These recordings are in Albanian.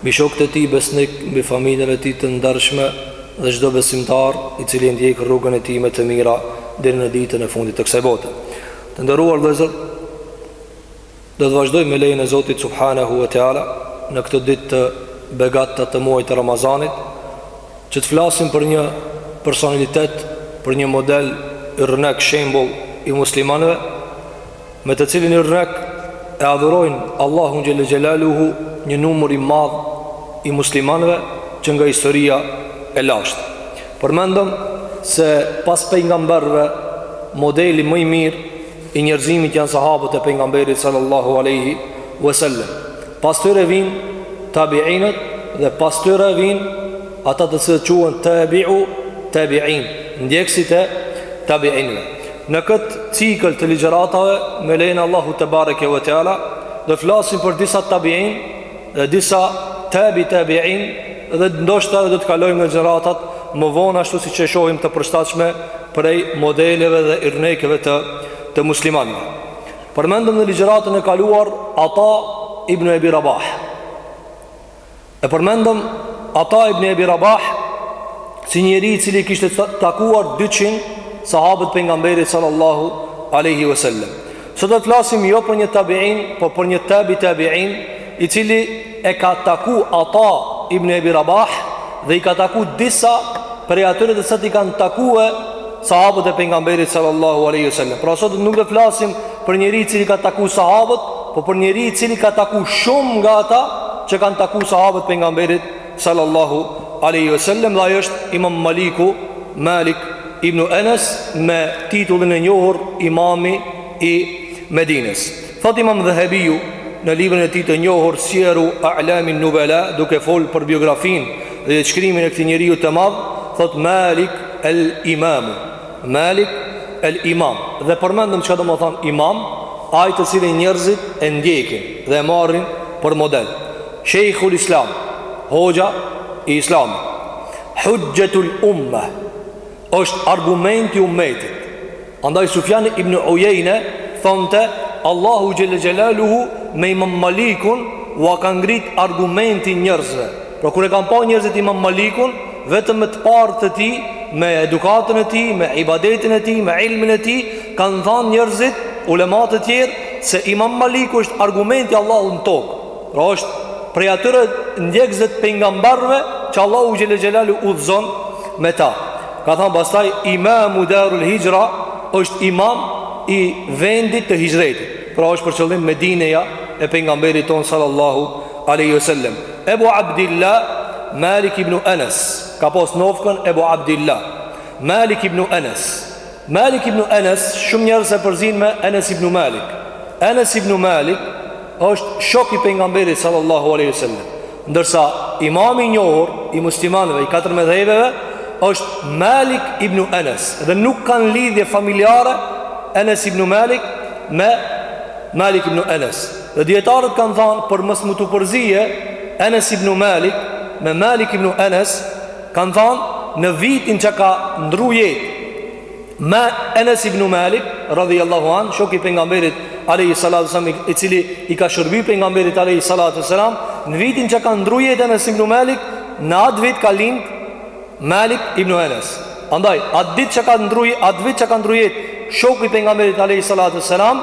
Mbi shokët e tij besnikë, mbi familjen e tij të ndershme dhe çdo besimtar i cili e ndjek rrugën e tij me të mira deri në ditën e fundit të kësaj bote. Të nderuar vëllezër, do të vazhdojmë me lejen e Zotit subhanahu wa taala në këto ditë të begatta të muajit të Ramazanit, që të flasim për një personalitet, për një model, yrnek, shembull i muslimanëve, me të cilin yrnek e adhurojnë Allahun Xhelle Xhelaluhu një numër i madh i muslimanve që nga historia e lashtë. Përmendëm se pas pejgamberve modeli më i mirë i njerëzimit janë sahabët e pejgamberit sallallahu alaihi wasallam. Pas tyre vijnë tabiinët dhe pas tyre vijnë ata të cilët quhen tabiu tabiin, ndjekësit e tabiinëve. Në këtë cikël të ligjëratave me lejen e Allahut tebareke ve teala do të flasim për disa tabiin dhe disa tabi tabiin dhe ndoshta edhe do të kalojmë në gjeneratat më vonë ashtu siç e shohim të përshtatshme prej modeleve dhe yrnekëve të të muslimanëve. Përmendëm në ligjëratën e kaluar Ata ibn Ebi Rabah. E përmendëm Ata ibn Ebi Rabah Si njeri i cili kishte takuar 200 sahabë të pejgamberit sallallahu aleyhi ve sellem Sot do të flasim jo për një tabiin, po për një tabi tabiin I cili e ka taku Ata ibn Ebi Rabah Dhe i ka taku disa prej atyre të cilët i kanë takue Sahabët e pejgamberit sallallahu alaihi wasallam. Pra sot nuk do flasim për njeri i cili ka taku sahabët, po për njeri i cili ka taku shumë nga ata që kanë taku sahabët e pejgamberit sallallahu alaihi wasallam, dhe ai është Imam Maliku, Malik ibn Enes me titullin e njohur Imami i Medinës. Thotë Imam Dhehebiu në librin e tij të njohur Sijeru A'lamin Nubela, duke folur për biografinë dhe jetëshkrimin e këtij njeriu të madh, thotë Malik al-Imam. Malik al-Imam. Dhe përmendëm çka domethënë Imam, ai të cilin njerëzit e ndjekin dhe e marrin për model. Sheikhul Islam, hoxha i Islamit. Hujjatul Ummah është argumenti i umetit. Andaj Sufjan ibn Ujejne thonte Allahu Xhelle Xhelaluhu me imam Malikun Ua ka ngrit argumentin njerëzve Por kur e kanë pa njerëzit imam Malikun Vetëm me të parë të tij Me edukatën e tij Me ibadetin e tij Me ilmin e tij Kanë thanë njerëzit Ulematët tjerë Se imam Maliku është argument i Allahut në tokë Pra është prej atyre ndjekësve të pejgamberëve që Allahu xhele xhelaluhu udhëzon me ta. Ka thënë pastaj Imam Darul Hijra është imam i vendit të hijretit. Pra është për qëllim Medineja e pejgamberit tonë sallallahu alaihi wasallam. Ebu Abdullah Malik ibn Anas ka pas nofkën Ebu Abdullah Malik ibn Anas Malik ibn Enes, shumë njerëz e përzinë me Enes ibn Malik. Enes ibn Malik është shok i pejgamberit sallallahu alaihi wasallam. Ndërsa imami i njohur i muslimanëve i katër medhhebeve është Malik ibn Enes dhe nuk kanë lidhje familjare Enes ibn Malik me Malik ibn Enes. Dhe dijetarët kanë thënë për mos me t'u përzi Enes ibn Malik me Malik ibn Enes Kanë thanë, në vitin që ka ndru jetë, Enes ibn Malik, radhi Allahu anh, shoku i pejgamberit, alejhi salatu selam, i cili i ka shërby pejgamberit, alejhi salatu selam, në vitin që ka ndru jetë Enes ibn Malik, në atë vit ka lindë, Malik ibn Enes. Andaj, atë ditë që ka ndru, atë vit që ka ndru jetë, shoku i pejgamberit, alejhi salatu selam,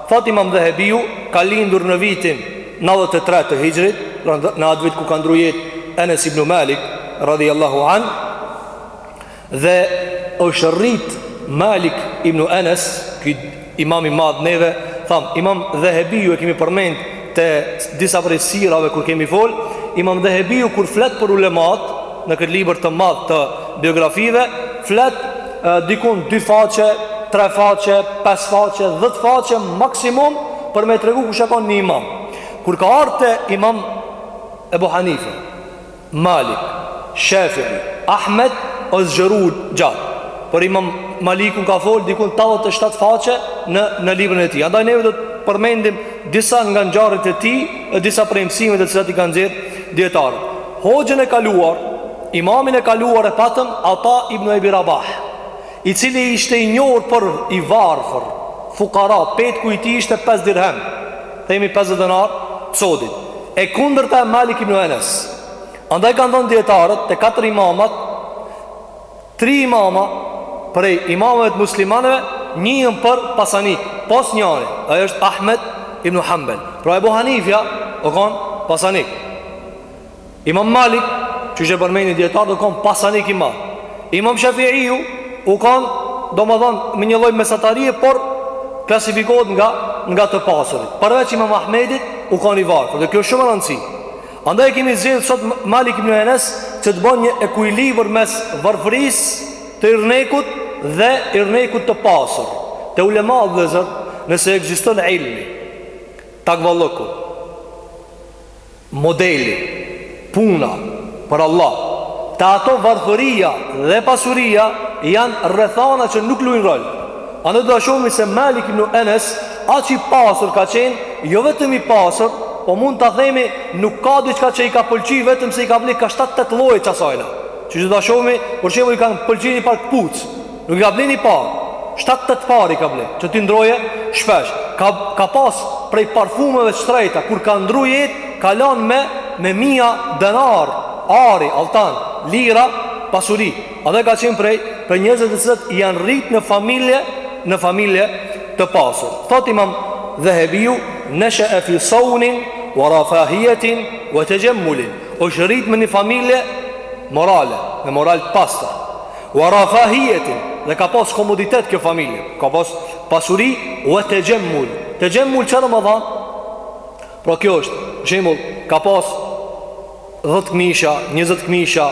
Thotë Imam Dhehebiu, ka lindur në vitin nëntëdhjetë e tre të Hixhretit, pra në atë vit ku ka ndru jetë Enes ibn Malik radhiyallahu anh dhe është rrit Malik ibn Enes, ky imam i madh neve, thamë Imam Dhehebiu e kemi përmend te disa prej sirave kur kemi fol, Imam Dhahabiu kur flet për ulemat në këtë libër të madh të biografive, flet dikun dy faqe, tre faqe, pesë faqe, dhjetë faqe maksimum për me tregu kush o kanë një imam. Kur ka ardhur te Imam Ebu Hanife, Malik, Shafi'i, Ahmed është zgjeru gjatë. Për Imam Malikun ka fol diku 87 faqe në në librin e tij. Andaj ne do të përmendim disa nga ngjarjet e tij e disa prej mësimeve të cilat i kanë nxjerr dijetarët. Hoxhën e kaluar, imamin e kaluar e patëm Ata ibn Abi Rabah, i cili ishte i njohur për i varfër, fukara, petku i tij ishte 5 dirhem. themi pesëdhjetë denarë t'sodit. E kundërta e Malik ibn Enes. Andaj kanë thënë dijetarët te katër imamat, tri imama prej imamëve të muslimanëve njihen për pasanik, pos njanit, ai është Ahmed ibn Hanbal. Pra Ebu Hanifja o kanë pasanik. Imam Malik, siç e përmendin dijetarët, u kon pasanik i madh. Imam Shafi'iu, u kon, domethonë, me një lloj mesatarie, por klasifikohet nga, nga të pasurit. Përveç Imam Ahmedit, u kon i varfër, dhe kjo shumë me rëndësi. Andaj kemi zgjedh sot Malik ibn Enes, që të bën një ekuilibër mes varfërisë, të yrnekut dhe yrnekut të pasur. Te ulematë, vllezër, nëse ekziston ilmi, takvallëku, Modeli, puna, për Allah, te ata varfëria dhe pasuria janë rrethana që nuk lujnë rol. Andaj do ta shohim se Malik ibn Enes aq i pasur ka qenë, jo vetëm i pasur, po mund ta themi nuk ka diçka që i ka pëlqy vetëm se i ka ble, ka shtatë tetë lloje të asajna. Qysh do ta shohim, për shembull i kanë pëlqy një palë këpucë, Nuk i ka ble një par, shtatë tetë par i ka ble, që t'i ndrojë shpesh. Ka, ka pas prej parfumeve të shtrejta, kur ka ndru jetë, ka lanë me, me mija denar, ari, alltan, lira, pasuri. Edhe ka qenë prej, prej njerëzve të cilët janë rrit në familje, në familje të pasur. Thotë imam Dhehebiu, neshe'e fi saunin, wa rafahijetin, wa texhemmulin. Osht rrit me një familje morale, me moral të pastër. Wa rafahiyetin, dhe ka pas komoditet kjo familje, ka pas pasuri, wa tajemmul, tajemmul çka domethanë? Pra kjo është, për shembull, ka pas 10 këmisha, 20 këmisha,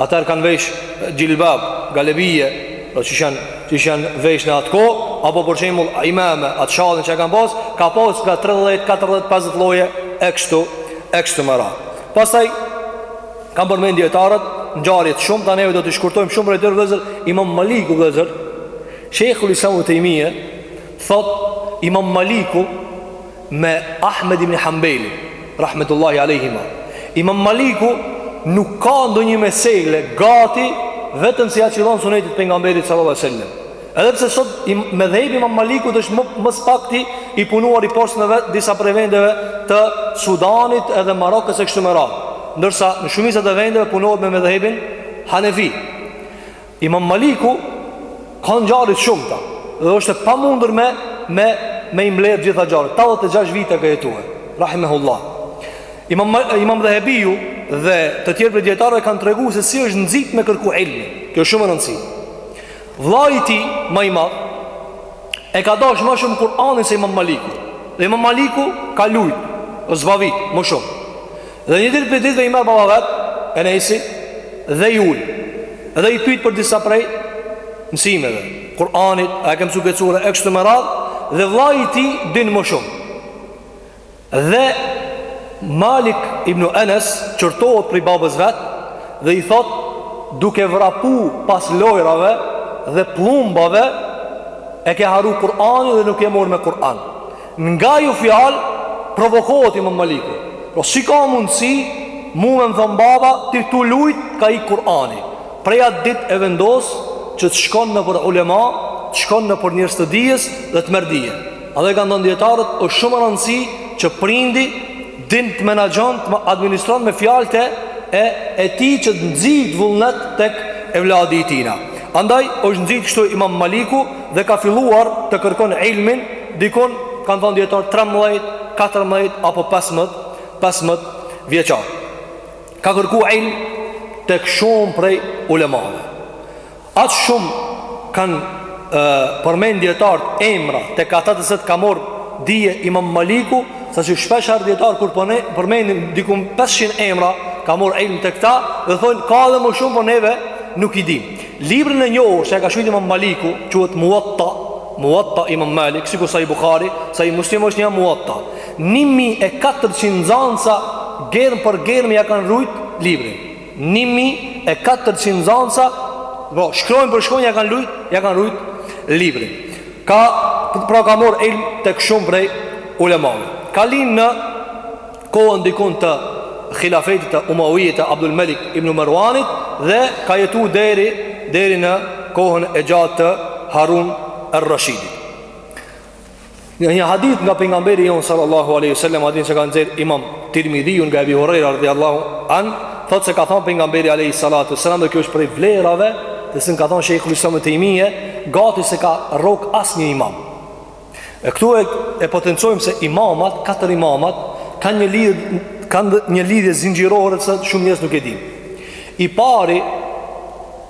atëherë kanë vesh xhilbab, xhelebije, domethanë, që janë vesh në atë kohë, apo për shembull, imame, atë shallin që kanë pas, ka pas nga 30, 40, 50 lloje e kështu, e kështu me radhë. Pastaj Kanë përmend dijetarët ngjarje të shumta neve do t'i shkurtojmë shumë prej tyre vëllezër Imam Maliku vëllezër Sheikhul Islam Ibn Tejmije thotë Imam Maliku me Ahmed ibn Hanbali rahmetullahi alehima Imam Maliku nuk ka ndonjë mesele gati vetëm se ia qillon sunetit të pejgamberit sallallahu alaihi wasallam Edhe pse sot im, medhhebi Imam Malikut është më, më së pakti i punuar ose në disa prej vendeve të Sudanit edhe Marokos e kështu me radhë. Ndërsa në shumicat e vendeve punohet me medhhebin Hanefi. Imam Maliku ka ngjarje të shumta dhe është e pamundur me, me, me i mbledh gjitha ngjarjet. 86 vite ka jetu ai, Rahimehullah. Imam, imam Dhehebiu dhe të tjerë prej dijetarëve kanë tregu se si është nxit me kërku ilmi. Kjo shumë me rëndësi. Vëllai i tij më i madh e ka dashur më shumë Kur'anin se Imam Maliku. Dhe Imam Maliku ka lujt, osht zbavit më shumë. Dhe një ditë prej ditëve i merr baba vet, Enesi dhe i ul. Dhe i pyet për disa prej mësimeve, Kur'anit, a e ke mësuar këtë sure e kështu me radhë, dhe vëllai i tij din më shumë. Dhe Malik ibn Enes qortohet prej babës vetë dhe i thotë duke vrapu pas lojrave dhe pllumbave e ke harru Kur'anin dhe nuk je marr me Kur'an. Nga ajo fjalë provokohet imam Maliku. Po si ka mundësi mu me më thonë baba ti tu lujt ka ik Kur'ani. Prej atë ditë e vendos që të shkon nëpër ulema, të shkon nëpër njerëz të dijes dhe të merr dije. A dhe kanë thënë dijetarët është shumë rëndësi që prindi din të menaxhon të administron me fjalët e e tij që të nxit vullnet tek evladi i tijna. Andaj është nxit kështu imam Maliku dhe ka filluar të kërkon ilmin dikun kanë thënë dijetarët 13, 14 apo 15, 15 vjeçar. Ka kërku ilm tek shumë prej ulemave. Aq shumë kanë përmend dijetarët emra tek ata të cilët ka marrë dije Imam Maliku, saqë shpesh herë dijetarët kur përmendin diku 500 emra, ka marrë ilm tek ta dhe thonë ka edhe më shumë po neve nuk i dimë. Librin e njohur që e ka shkrujt Imam Maliku quhet Muwatta, Muwatta Imam Malik, sikur Sahih Buhari, Sahih Muslim është një Muwatta. 1400 nxënësa germë për germë ja kanë rujt librin. Një mijë e katërqind nxënësa, pra shkronjë për shkronjë ja kanë lujt, ja kanë rujt librin. Ka pra ka marr ilm tek shumë prej ulemave. Ka lind në kohën dikun të hilafetit të Umawijit të Abdul Melik ibn Marwanit dhe ka jetu deri deri në kohën e gjatë të Harun ar-Rashidit. Në një hadith nga pejgamberi jonë sallallahu alaihi wasallam hadith që ka nxjerr Imam Tirmidhiu nga Abi Huraira radhiyallahu an, thotë se ka thënë pejgamberi alaihi salatu wasallam dhe kjo është prej vlerave që si ka thënë Sheikhul Islam Taymije, gati s'e ka rrok asnjë imam. E këtu e, e potencojmë se imamat, katër imamat kanë një lidhje kanë një lidhje zinxhirore që shumë njerëz nuk e dinë. I pari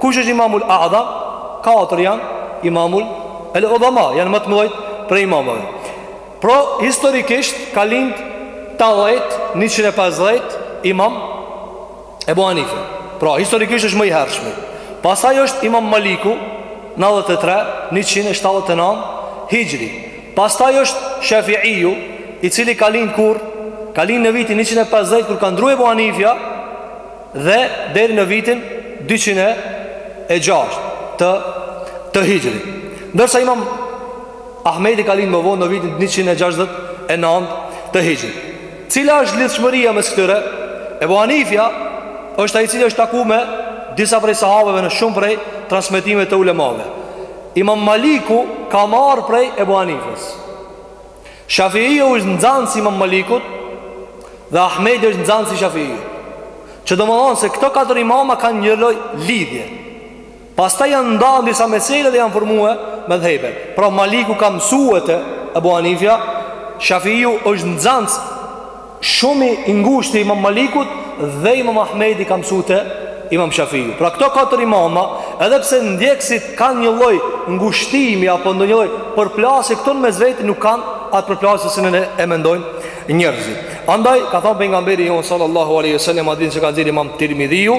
Kush është imamul a'dham? Katër janë imamul el udhama, janë më të mëdhejt prej imamëve. Pra, historikisht ka lind 80, 150 imam Ebu Hanife. Pra, historikisht është më i hershmi. Pastaj është imam Maliku, 93, 179, hixhri. Pastaj është Shafiiju, i cili ka lind kur, ka lind në vitin 150, kur ka ndrru Ebu Hanifja, dhe deri në vitin 206 të të Hixhrit. Ndërsa Imam Ahmedi ka lind më vonë në vitin 169 të Hixhrit. Cila është lidhshmëria mes këtyre? Ebu Hanifja është ai i cili është taku me disa prej sahabeve në shumë prej transmetimeve të ulemave. Imam Maliku ka marrë prej Ebu Hanifës. Shafi'iu është nxënës i Imam Malikut dhe Ahmedi është nxënës i Shafi'iut. Që do me thonë se këto katër imama kanë një lloj lidhje. Pastaj janë nda në disa mesele dhe janë formue medhhebe. Pra Maliku ka mësue te Abu Hanifja, Shafi'iu është nxënës Shumë i ngushtë i imam malikut dhe imam ahmedi ka mësu te imam shafiju pra këto katër imama edhe pse ndjekësit kanë një lloj ngushtimi apo ndonjë lloj përplasje këto në mes veti nuk kanë atë përplasje se si e mendojnë njerëzit andaj ka thënë pejgamberi jonë sallallahu alaihi wasallam hadithin që ka nxjerrë imam tirmidhiu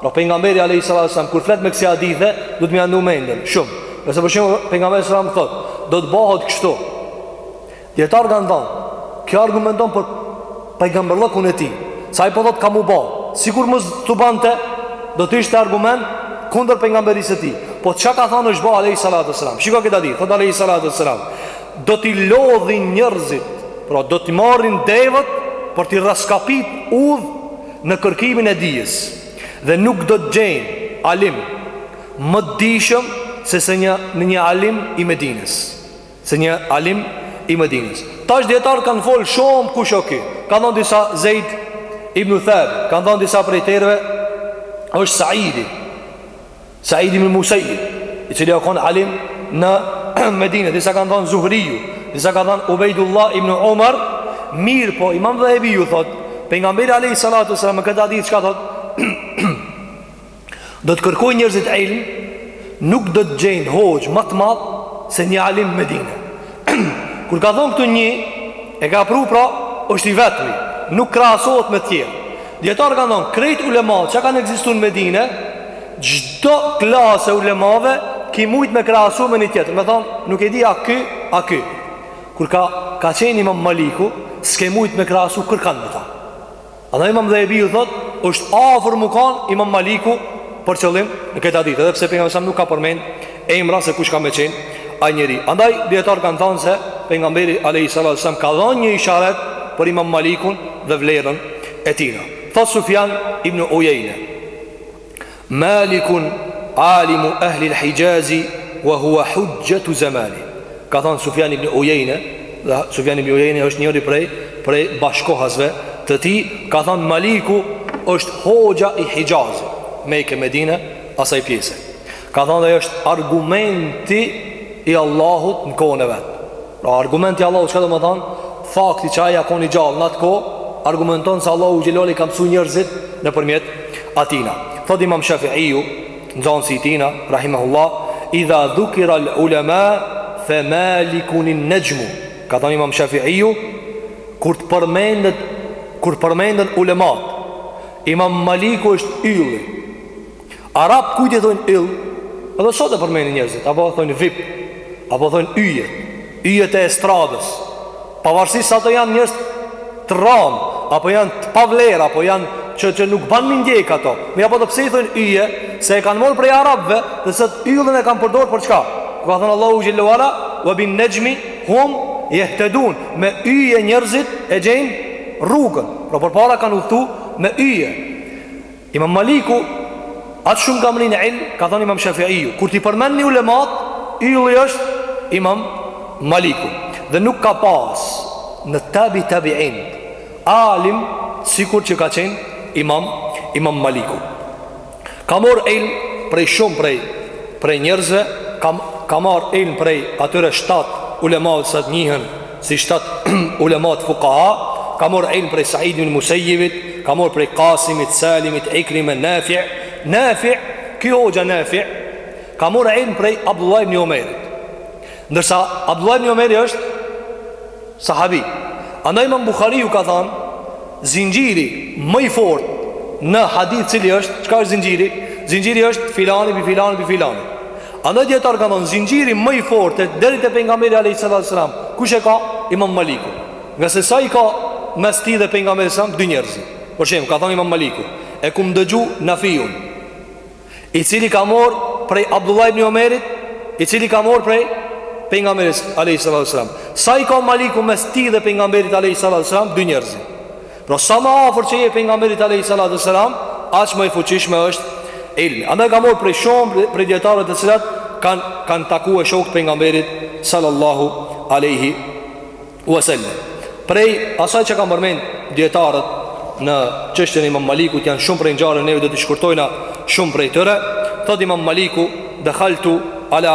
Pra pejgamberi alayhis salatu wasalam kur flet me kësi hadithe, duhet me ia ndu mendën shumë. Nëse për shembull pejgamberi sallallahu alaihi wasallam thotë, do të bëhet kështu. Dijetarët kanë thënë, kjo argumenton për pejgamberllëkun e tij. Se ai po thotë ka m'u ba. Sikur mos t'u bante, do të ishte argument kundër pejgamberisë së tij. Po çka ka thënë është ba alayhis salatu wasalam. Shiko këtë hadith, thotë alayhis salatu wasalam. Do t'i lodhin njerëzit, pra do t'i marrin devet për t'i rraskapitë udh në kërkimin e dijes dhe nuk do të gjejnë alim më dijshëm se se një, një alim i Medinës. Se një alim i Medinës. Tash dijetarët kanë fol shumë kush o ky. Kanë thënë disa Zeid ibn Thabit, kanë thënë disa prej tyreve është Saidi. Said ibn Musayyib, i cili o konë alim në Medinë, disa kanë thënë Zuhriu, disa kanë thënë Ubejdullah ibn Umar, mirëpo Imam Dhahebiju thot, pejgamberi alayhi salatu wasallam me këtë hadith çka thot? do të kërkojnë njerëzit ilm, nuk do të gjejnë hoxhë më të madh se një alim në Medinë. Kur ka thonë këtu një, e ka pru pra, është i vetëmi, nuk krahasohet me tjerë. Dijetarët kanë thonë, krejt ulemat që kanë ekzistu në Medine, çdo klasë e ulemave, ki mujtë me krahasu me një tjetër. Me thonë, nuk e di a ky, a ky. Kur ka, ka qenë Imam Maliku, s'ke mujtë me krahasu kërkan me ta. Andaj Imam Dhahabiu thot, është afër m'u kan Imam Maliku për qëllim në këtë hadith, edhe pse pejgamberi sa nuk ka përmend emra se kush ka me qenë ai njeri. Andaj dijetarët kanë thënë se pejgamberi alayhi salatu wasallam ka dhënë një isharet për Imam Malikun dhe vlerën e tij. Thot Sufjan ibn Uyeyne, Malikun alimu ehli l'hijazi Wa hua huxhxhetu zemani Ka thonë Sufjan ibn Ujejne Dhe Sufjan ibn Ujejne është njëri prej Prej bashkohasve të tij Ka thonë Maliku është hoxha i hijazit Meke Medine asaj pjese Ka thonë dhe është argumenti I Allahut në kohën e vet Pra argumenti i Allahut çka do të thonë? Fakti që ai akon i gjallë në atë kohë argumenton se Allahu xhelali ka mësuar njerëzit nëpërmjet atina. Thotë Imam Shafiu, nxënësi i tina, rahimahullah, "Idha dhukira al-ulama fa malikun an-najm." Ka thënë Imam Shafiu, kur të përmendet kur përmenden ulemat, Imam Maliku është ylli. Arab kujt i thonë yll? Edhe sot e përmenin njerëzit, apo thonë vip, apo thonë yje, yje të estradës. Pavarësisht sa të janë njerëz të rramë, apo janë të pavlerë, apo janë që që nuk bën me i ndjek ato. Mirëpo ato pse i thonë yje, se e kanë marrë prej arabëve, dhe se yllin e kanë përdorur për çka? Ku ka thënë Allahu xhelalu ala, "Wa bin najmi hum yahtadun." Me yje njerëzit e gjejnë rrugën. Pra përpara kanë udhëtu me yje. Imam Maliku, atë shumë ka mrri në ilm, ka thonë Imam Shafi'iju, kur t'i përmendni ulemat, ylli është Imam Maliku. Dhe nuk ka pas në tabi tabiin, alim, sikur që ka qenë Imam, Imam Maliku. Ka morr ilm prej shumë prej, prej njerëzve, ka, ka marr ilm prej atyre shtatë ulemave sa të njihën, si shtatë ulemat fukaha, ka mor ilm prej Said ibn Musayyibit, ka mor prej Qasimit, Salimit, Ikrime, Nafi', Nafi', ky hoxha Nafi' ka mor ilm prej Abdullah ibn Omerit. Ndërsa Abdullah ibn Omeri është sahabi. Andaj Imam Buhariu ka thënë zinxhiri më i fortë në hadith cili është, çka është zinxhiri? Zinxhiri është filani bi filani bi filani. Andaj dijetarët kanë thonë, zinxhiri më i fortë, deri te pejgamberi a.s. Kush e ka? Imam Maliku. Ngase sa i ka mes tij dhe pejgamberit a.s. dy njerëz. Për shembull, ka thonë Imam Maliku. E kum dëgju Nafiun. I cili ka morr prej Abdullah ibn Omerit, i cili ka morr prej pejgamberit a.s. Sa i ka Maliku mes tij dhe pejgamberit a.s. dy njerëz. Pra sa më afër që je pejgamberit alejhi salatu vesselam, aq më e fuqishme është ilmi. Andaj ka marrë prej shumë prej dijetarëve të cilat kanë kanë takuar shokët e pejgamberit sallallahu alejhi wasallam. Prej asaj që kanë përmend dijetarët në çështjen e Imam Malikut janë shumë prej ngjarjeve neve do t'i shkurtojna shumë prej tyre. Thotë Imam Maliku, "Dakhaltu ala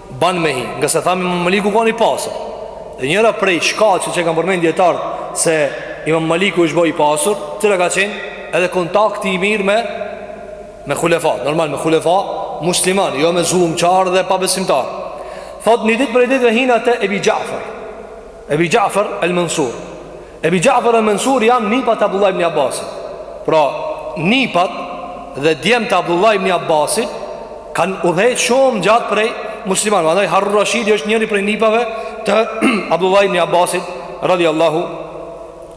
Ban me hi, ngase thamë Imam Maliku kan i pasur Dhe njëra prej shkaqeve që kanë përmend dijetarët Se Imam Maliku është bo i pasur cila ka qenë edhe kontakti i mirë me Me khulefa, normal me khulefa musliman Jo me zullumqarë dhe pabesimtarë Thotë një ditë prej ditëve hina te Ebi Xhafar Ebi Xha'fer el-Mansur Ebi Xha'fer el-Mansur janë nipat e Abdullah ibn Abbasit Pra nipat dhe djemtë e Abdullah ibn Abbasit Kanë udhëheq shumë gjatë prej muslimanëve Andaj Harun Rashidi është njëri prej nipave të Abdullah ibn Abbasit Radijallahu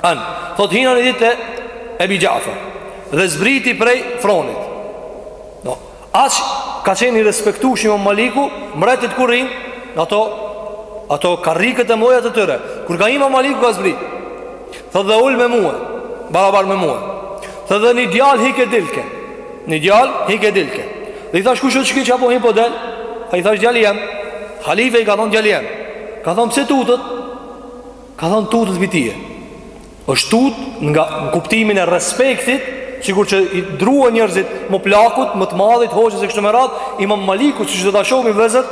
anh Thotë hina një ditë te Ebi Xha'fer Dhe zbriti prej fronit Aq ka qenë i respektueshëm Imam Maliku, mbretit kur rrin në ato ato karrikët e mëdha të tyre. Kur ka hi Imam Maliku ka zbrit. Thotë dhe u ul me mua, barabar me mua. Thotë dhe një djalë hike dilke. Një djalë hike dilke. Dhe i thash kush është ky që po hin po del? Ai tha djali jem. Halifja i ka thonë djali jem. Ka thonë pse tutet? Ka thonë tutet pi teje. është tut në kuptimin e respektit, sikur që i druan njerëzit më plakut, më të madhit, hoxhës e kështu me radhë, imam Maliku, siç do ta shohim vëllezër,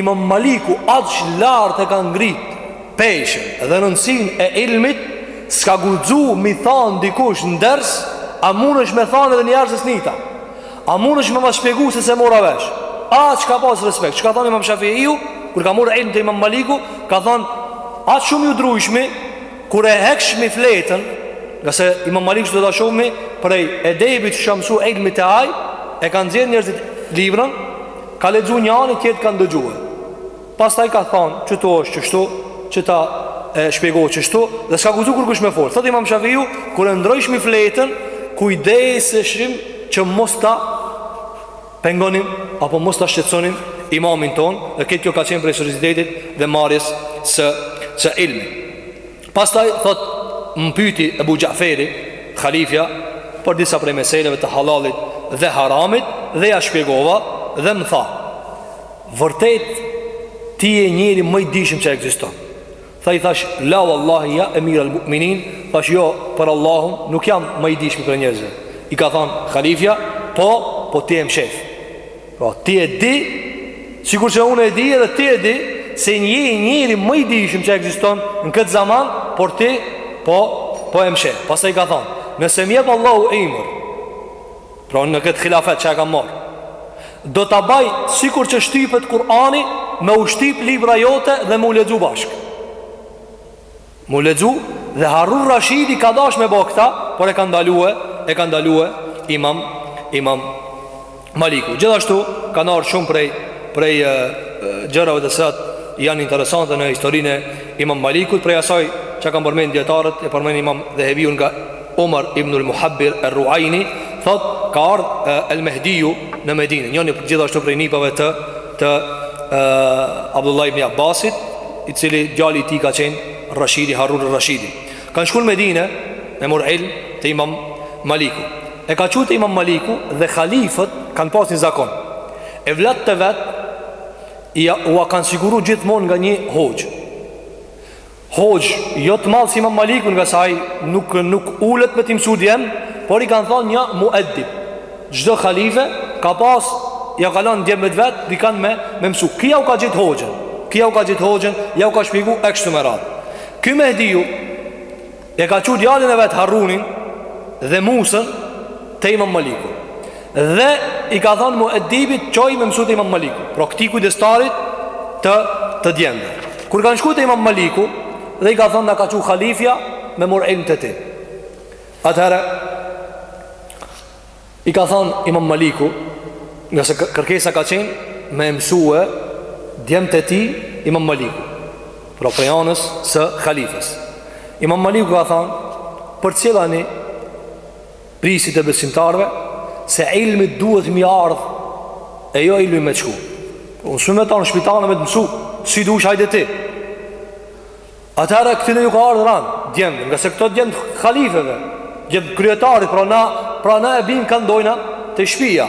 imam Maliku, aq lart e ka ngrit, peshën, dhe rëndësinë e ilmit, s'ka guxu me i thanë dikush në ders, a mundesh me thanë edhe njëherë se s'nita. A mundesh me ma shpjegu se s'e mora vesh Aq ka pas respekt Që ka thonë imam Shafiiu Kur ka marrë ilm te imam maliku Ka thonë Aq shumë iu drujshmi Kur e heqshmi fletën Nga se imam maliku që të da shumë Prej edebit është mësu ilmi te ai E kanë nxjerrë njerëzit librën Ka lexu njani tjetër kanë dëgjue Pastaj ka thonë qetu është qështu Qeta e shpjegoj qështu Dhe s'ka guxu kurrkush me fol Thotë imam Shafiu Kur e ndërrojshmi fletën Kujdeseshim që mos ta Pengonim Apo mos ta shqetësonim Imamin ton Dhe këtë kjo ka qenë prej seriozitetit Dhe marrjes së, së ilmit Pastaj thotë Më pyti Ebu Xha'feri Halifja Për disa prej meseleve të hallalit Dhe haramit Dhe ia shpjegova Dhe më tha Vërtet ti je njeriu më i dijshëm që ekziston. Tha i thash, la wallahi ja emir al mu'minin, thash jo, për Allahun nuk jam më i dijshëm prej njerëzve. I ka thënë halifja, po, po ti e mshef. Po ti e di, sikur që unë e di edhe ti e di se je njeriu më i dijshëm që ekziston në këtë zaman, por ti po po e mshef. Pastaj i ka thënë, nëse më jep Allahu ymër, Pra në këtë khilafet që e kam marrë Do ta baj sikur që shtypet Kurani Me u shtyp libra jote dhe me u lexu bashkë Me u lexu dhe Harun Rashidi ka dash me bo këtë Por e ka ndalue E ka ndalue imam Imam Maliku Gjithashtu ka ndër shumë prej Prej e, e, gjërave të cilat Janë interesante në historinë e Imam Malikut prej asaj Që kanë përmend dijetarët E përmend imam Dhehebiu nga Umar ibn al-Muhabbir al-Ruaini thot ka ardh al-Mahdiu në Medinë, njoni prej gjithashtu prej nipave të të Abdullah ibn Abbasit, i cili djali i tij ka qenë Rashidi Harun al-Rashidi. Kanë shku në Medinë me mor ilm te Imam Maliku. E ka çu te Imam Maliku dhe halifët kanë pas një zakon. Evlatët e vet ja u kanë siguru gjithmonë nga një hoxhë. Hoxhë, jo të madh si Imam Maliku, ngase ai nuk nuk ulet me t'i msu djem, por i kanë thonë një mueddib. Çdo halife ka pas ja ka lonë djemt e vet, dikan me me msu. Ky ja u ka gjetë hoxhën. Ky ja u ka gjetë hoxhën, ja u ka shpjegu e kështu me radhë. Ky Mehdiu e ka çu djalin e vet Harunin dhe Musën te Imam Maliku. Dhe i ka thonë mueddibit çoji me mësu te imam Maliku Pra këtij kujdestarit të, të djemve Kur kanë shku te imam Maliku Dhe i ka thonë na ka çu halifja me marr ilm te ti Atëherë I ka thonë imam Maliku Nëse kërkesa ka qenë me mësue Djemt e tij imam Maliku Pra prej anës së halifes Imam Maliku i ka thonë Përcjellani Prisit e besimtarëve Se ilmit duhet mi ardhë E jo ilmi me shku po, Unë s'mu me t'ardh në shpi tane me të mësu Si dush hajde ti Atëherë këtyne ju ka ardhë ranë Djem Ngase këta djemt halifeve Djemt kryetarit Pra na, pra na e bim kan dojna Te shpia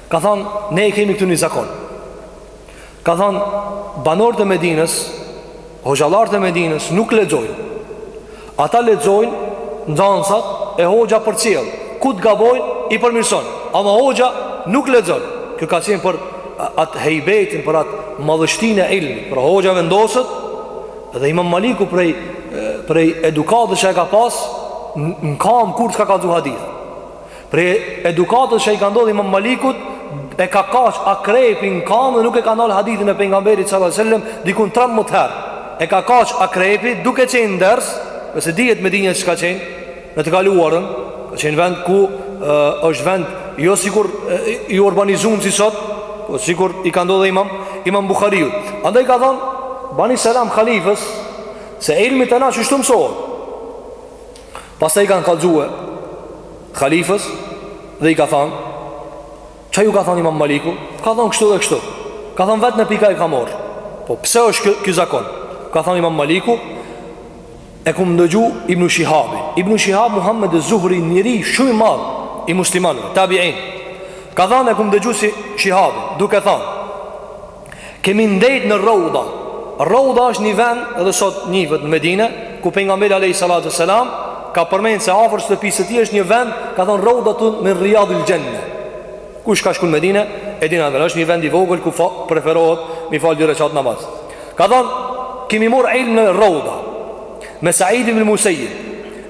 Ka thonë, ne i kemi këtu një zakon. Ka thonë, banorët e Medinës, hoxhallarët e Medinës nuk lexojnë. Ata lexojnë nxansat e hoxha përcjell. Ku të gabojnë, i përmirëson. Ama hoxha nuk lexon. Kjo ka qenë për atë hejbetin, për atë madhështinë e ilmit. Për hoxha vendoset, dhe imam Maliku prej, prej edukatës që e ka pas, në kamb kurrë s'ka kallzu hadith. Prej edukatës që i ka ndodhur Imam Malikut e ka kafsh akrepi n'kamb dhe nuk e ka ndal hadithin e pejgamberit sallallahu alajhi wasallam dikun 13 herë. E ka kafsh akrepi duke qenë në ders, pse dihet Medinja çka qenë në të kaluarën, ka qenë vend ku e, është vend jo sikur e, i urbanizuar si sot, po sikur i ka ndodhur Imam Imam Buhariut. Andaj ka thënë Bani Selam halifes se ilmi te na qështu mësohet. Pastaj i kanë kallzue halifes Dhe i ka thanë Ça ju ka thanë imam Maliku Ka thanë kështu dhe kështu Ka thanë vet m'pika i ka marr Po pse është ky zakon Ka thanë imam Maliku E kom ndëgju Ibnu Shihabin Ibnu Shihab Muhammed ez-Zuhri njeri shumë i madhë I muslimanëve Tabiin Ka thanë e kom ndëgju si Shihabi Duke thanë Kemi ndejt në Rauda. Rauda është një vend edhe sot njihet n'Medine, ku pejgamberi alayhi salatu selam ka përmend se afër shtëpisë së tij është një vend, ka thënë Rauda tu min riyadil janna. Kush ka shku n'Medine, e din atë, është një vend i vogël ku fa, preferohet me i fal dy rekat namaz. Ka thënë kemi morr ilm në Rauda me Said ibn Musayyib.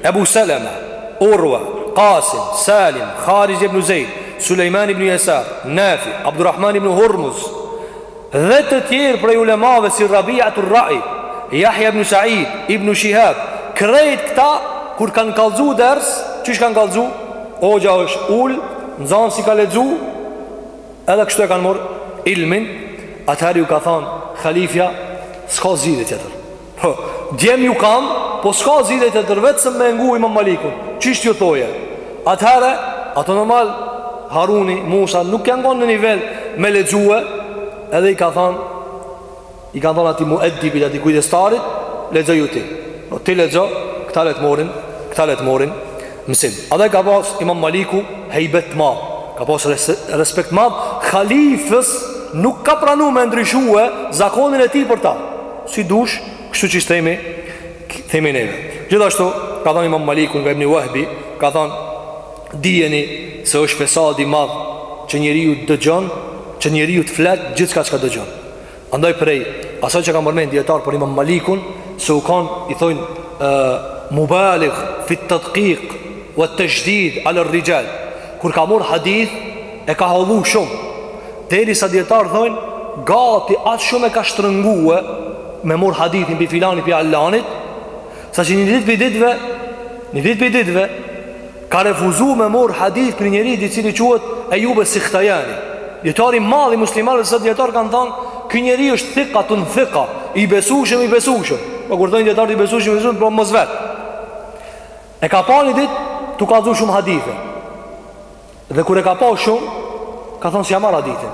Ebu Seleme, Urwa, Kasim, Salim, Kharij ibn Zejd, Sulejman ibn Jesar, Nafi, Abdurrahman ibn Hurmuz, dhe të tjerë prej ulemave si Rabiatur Rai, Jahja ibn Said, ibn Shihab, krejt këta kur kanë kallzu ders, qysh kanë kallzu, hoxha është ul, nxansi ka lexu, edhe kështu e kanë morr ilmin, atëherë ju ka thonë, khalifja, s'ka zgidhje tjetër. Hë, djem ju kam, po s'ka zgidhje tjetër vetëm me ngu Imam Malikun. Qysh ju thojë? Atëherë, ato normal Haruni, Musa nuk janë kon në nivel me lexue, edhe i ka thënë i ka thënë atij muedibit, atij kujdestarit, lexoju ti. Po ti lexo, këta le të morrin, këta le të morrin. Mësim. A dhe ka pas imam Maliku hejbet t'madh, ka pas respekt t'madh, khalifës nuk ka pranu me ndryshue zakonin e tij për ta. Si dush, kështu qysh themi, themi neve. Gjithashtu, ka thonë imam Maliku nga ibni Wahbi, ka thonë, dijeni se është fesad i madh që njeriu të dëgjon, që njeriu të flet gjithçka çka dëgjon. Andaj prej asaj që kanë përmend dijetarët për Imam Malikun, se u kan, i thojnë mubalig fi tadqiq wa tajdid al rijal. Kur ka marr hadith e ka hollu shumë. Derisa dijetarët thojnë gati aq shumë e ka shtrëngue me marr hadithin pi filanit pi allanit, saqë një ditë pi ditëve, një ditë pi ditëve Ka refuzu me morr hadith pi një njeri i cili quhet Ejub es-Sikhtajani. Dijetar i madh i muslimanëve, sa dijetarë kanë thanë, ky njeri është thikatun thika, i besushëm, i besushëm. Po kur thojnë dijetarët i besushëm, i besushëm, pra mos vet. E ka pa një ditë, tu kallzu shumë hadithe. Dhe kur e ka pa shumë, ka thonë s'ja marr hadithin.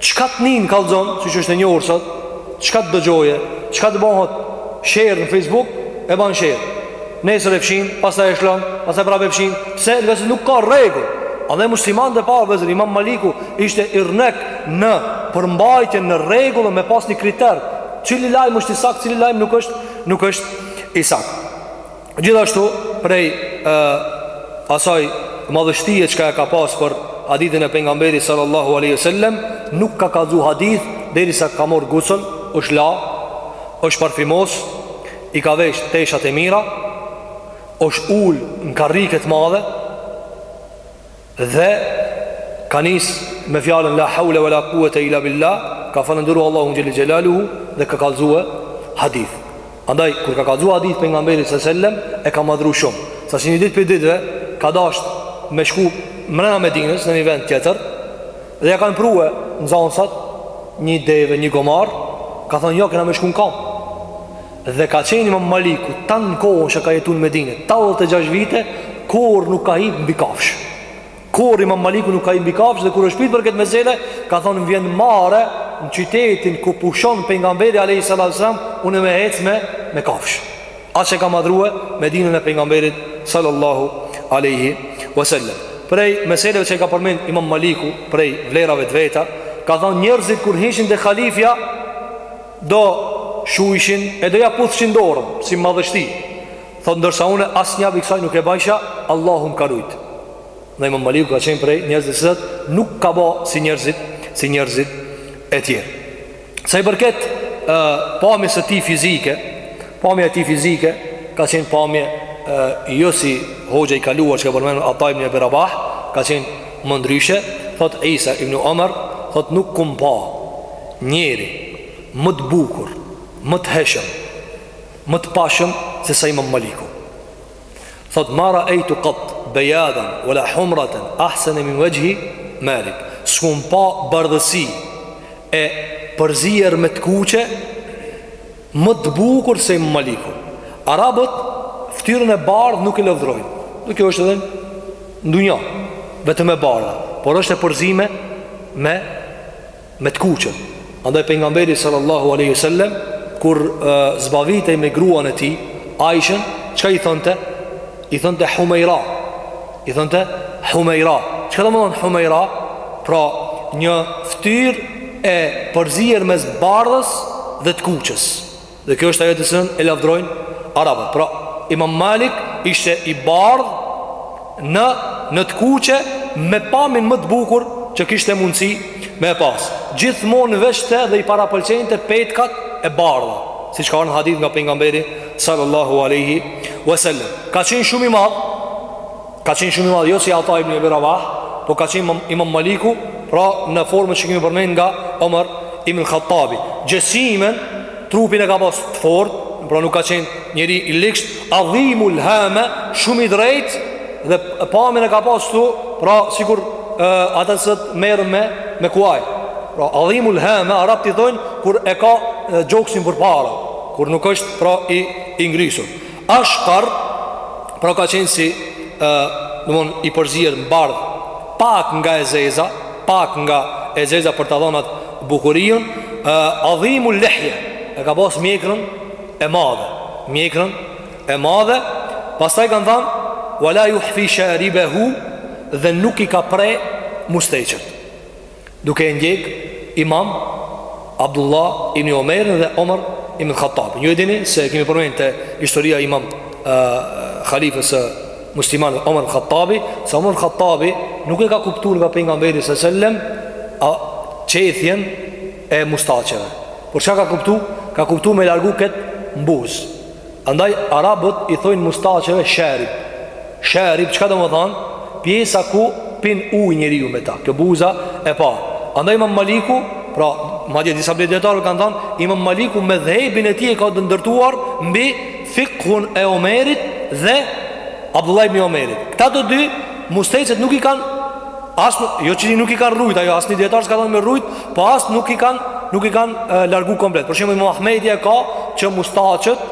Çka të nin kallxon, siç është e njohur sot, çka të dëgjoje, çka të bëhet share në Facebook, e ban share. Nesër e fshin, pastaj e shlon, pastaj prapë e fshin. Pse? Ngase nuk ka rregull. Edhe muslimanë të pavetëdijshëm, imam Maliku ishte yrnek në përmbajtje në rregull me pas një kriter. Cili lajm është i sakt, cili lajm nuk është, nuk është i sakt. Gjithashtu prej e, asaj madhështie që e ka pas për hadithin e pejgamberit sallallahu aleyhi sallem Nuk ka kallzu hadith derisa ka morr gusël, është la, është parfimos, i ka vesh teshat e mira është ul në karrike t'madhe Dhe ka nis me fjalën la hawla wala quwwata illa billah, ka falënderu Allahun xhelel xhelaluhu dhe ka kallxu hadith. Andaj kur ka kallxu hadith Pejgamberit alejhi selam e ka madhru shumë. Sa që një ditë prej ditëve ka dasht me shku mrena Medinës në një vend tjetër dhe ia kanë pru nxansat një deve, një gomar, ka thonë jo kena me shku në kamë. Dhe ka qenë imam Maliku tanë kohën që ka jetu në Medine, 86 vite, kurr nuk ka hip mbi kafshë. Kurr imam Maliku nuk ka hip mbi kafshë dhe kur është pyet për këtë mesele, ka thonë vjen marre në qytetin ku pushon pejgamberi alayhi salatu wasalam, unë me hec me me kafshë. Aq e ka madhru Medinën e pejgamberit sallallahu alaihi wasallam. Prej meseleve që ka përmend Imam Maliku prej vlerave të veta, ka thonë njerëzit kur hijshin te halifja Do shkojshin e do ia puthshin dorën si madhështi. Thot ndërsa unë asnjë prej kësaj nuk e bajsha, Allahu më ka ruejt. Dhe Imam Maliku ka qenë prej njerëzve që nuk ka bë si njerëzit, si njerëzit e tjerë. Sa i përket ë pamjes së tij fizike, Pamja e tij fizike ka qenë pamje jo si hoxha i kaluar që ka përmend Ata ibn Abi Rabah, ka qenë më ndryshe, thot Isa ibn Omar, thot nuk kum pa njeri më të bukur, më të heshëm, më të pashëm se sa Imam Maliku. Thot ma raejtu qat bejadan wala humratan ahsana min wajhi Malik. S'kum pa bardhësi e përzier me, të kuqe Më të bukur se Imam Maliku. Arabët ftyrën e bardhë nuk e lëvdrojnë. Dhe kjo është edhe në dunja vetëm e bardha, por është e përzime me me të kuqën. Andaj pejgamberi sallallahu alaihi wasallam kur zbavitej me gruan e tij, Aishën, çka i thonte? I thonte Humaira. I thonte Humejra Çka do me thonë Humejra Pra një ftyrë e përzier mes bardhës dhe të kuqës Dhe kjo është ajo të cilën e lavdrojnë Arabët Pra imam Malik ishte i bardhë në, në të kuqe Me pamjen më të bukur që kishte mundësi me pas Gjithmonë veshte dhe i parapëlqente petkat e bardha Siç ka ardhë në hadith nga pejgamberi sallallahu alaihi wasallam ka qenë shumë i madh ka qenë shumë i madh jo si Ata ibn Abi Rabah po ka qenë Imam Maliku pra në formën që kemi përmend nga Omar ibn Khattabi xhesimen trupin e ka pas të fortë pra nuk ka qenë njeri i liksht adhimul hama shumë i drejt dhe pamjen e ka pas këtu pra sikur ata që merren me me kuaj pra adhimul hama arabët i thonë kur e ka gjoksin përpara Kur nuk është pra i i ngrysur. Ashkar pra ka qenë si ë domthon i përzier mbardh pak nga e zeza, pak nga e zeza për ta dhënë atë bukurinë, ë adhimul lihje. E ka pas mjekrën e madhe, mjekrën e madhe. Pastaj kanë thënë wala yuhfi sharibahu dhe nuk i ka pre musteqët. Duke e ndjekë Imam Abdullah ibn Omerin dhe Omer ibn Khattabin. Ju e dini se kemi përmendur te historia e Imam Khalifës së muslimanëve Omer ibn Khattabi, se Omer ibn Khattabi nuk e ka kuptuar nga pejgamberi sallallahu alajhi wasallam a qethjen e mustaqeve. Por çka ka kuptuar? Ka kuptuar me largu kët mbuz. Andaj arabët i thojnë mustaqeve sharib. Sharib çka domethanë? Pjesa ku pin ujë njeriu me ta, kjo buza e pa. Andaj Imam Maliku, pra madje disa prej dietarëve kanë thënë, Imam Maliku medhhebin e tij e ka të ndërtuar mbi fikhun e Omerit dhe Abdullah ibn Omerit. Këta të dy mustaqet nuk i kanë As jo që nuk i kanë rrujt, ajo asnjë dietar s'ka thënë me rrujt, po as nuk i kanë nuk i kanë largu komplet. Për shembull Imam Ahmedi e ka që mustaqet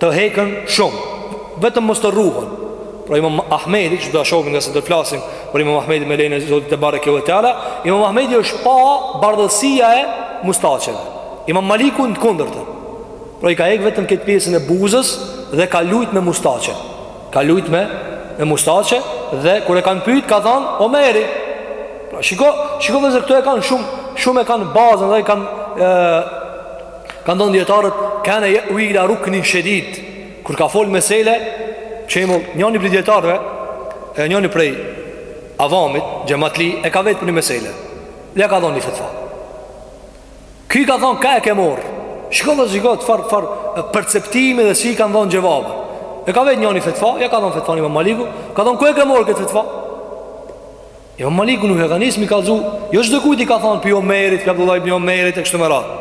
të hekën shumë, vetëm mos të rruhen. Pra Imam Ahmedi, që do të shohim ngase do të flasim për Imam Ahmedin me lejen e Zotit tebareke ve teala, Imam Ahmedi është pa bardhësia e mustaqeve. Imam Maliku në të kundërtën. Pra i ka hekë vetëm këtë pjesën e buzës dhe ka lujt me mustaqe. Ka lujt me me mustaqe dhe kur e kanë pyet ka thënë Omeri. Pra shiko, shiko vetë këto e kanë shumë shumë e kanë bazën dhe kanë ë kanë dhënë dietarët kane je'ui ila ruknin shedid. Kur ka fol mesele, për shembull, njëri prej dietarëve e njëri prej avamit, xhematli e ka vetë për një mesele. Ja ka dhënë një fetva. Ky i ka thonë ka e ke mor. Shiko dhe shiko të farë far, perceptimi dhe si i kanë dhonë xhevap. E ka vetë njoni fetfa, ja ka dhonë fetfa Imam Maliku, ka thonë ku e ke mor këtë fetfa? Imam Maliku nuk e ka nisë m'i kallzu, jo çdokujt i ka thonë prej Omerit, prej Abdullah ibn Omerit e kështu me radhë.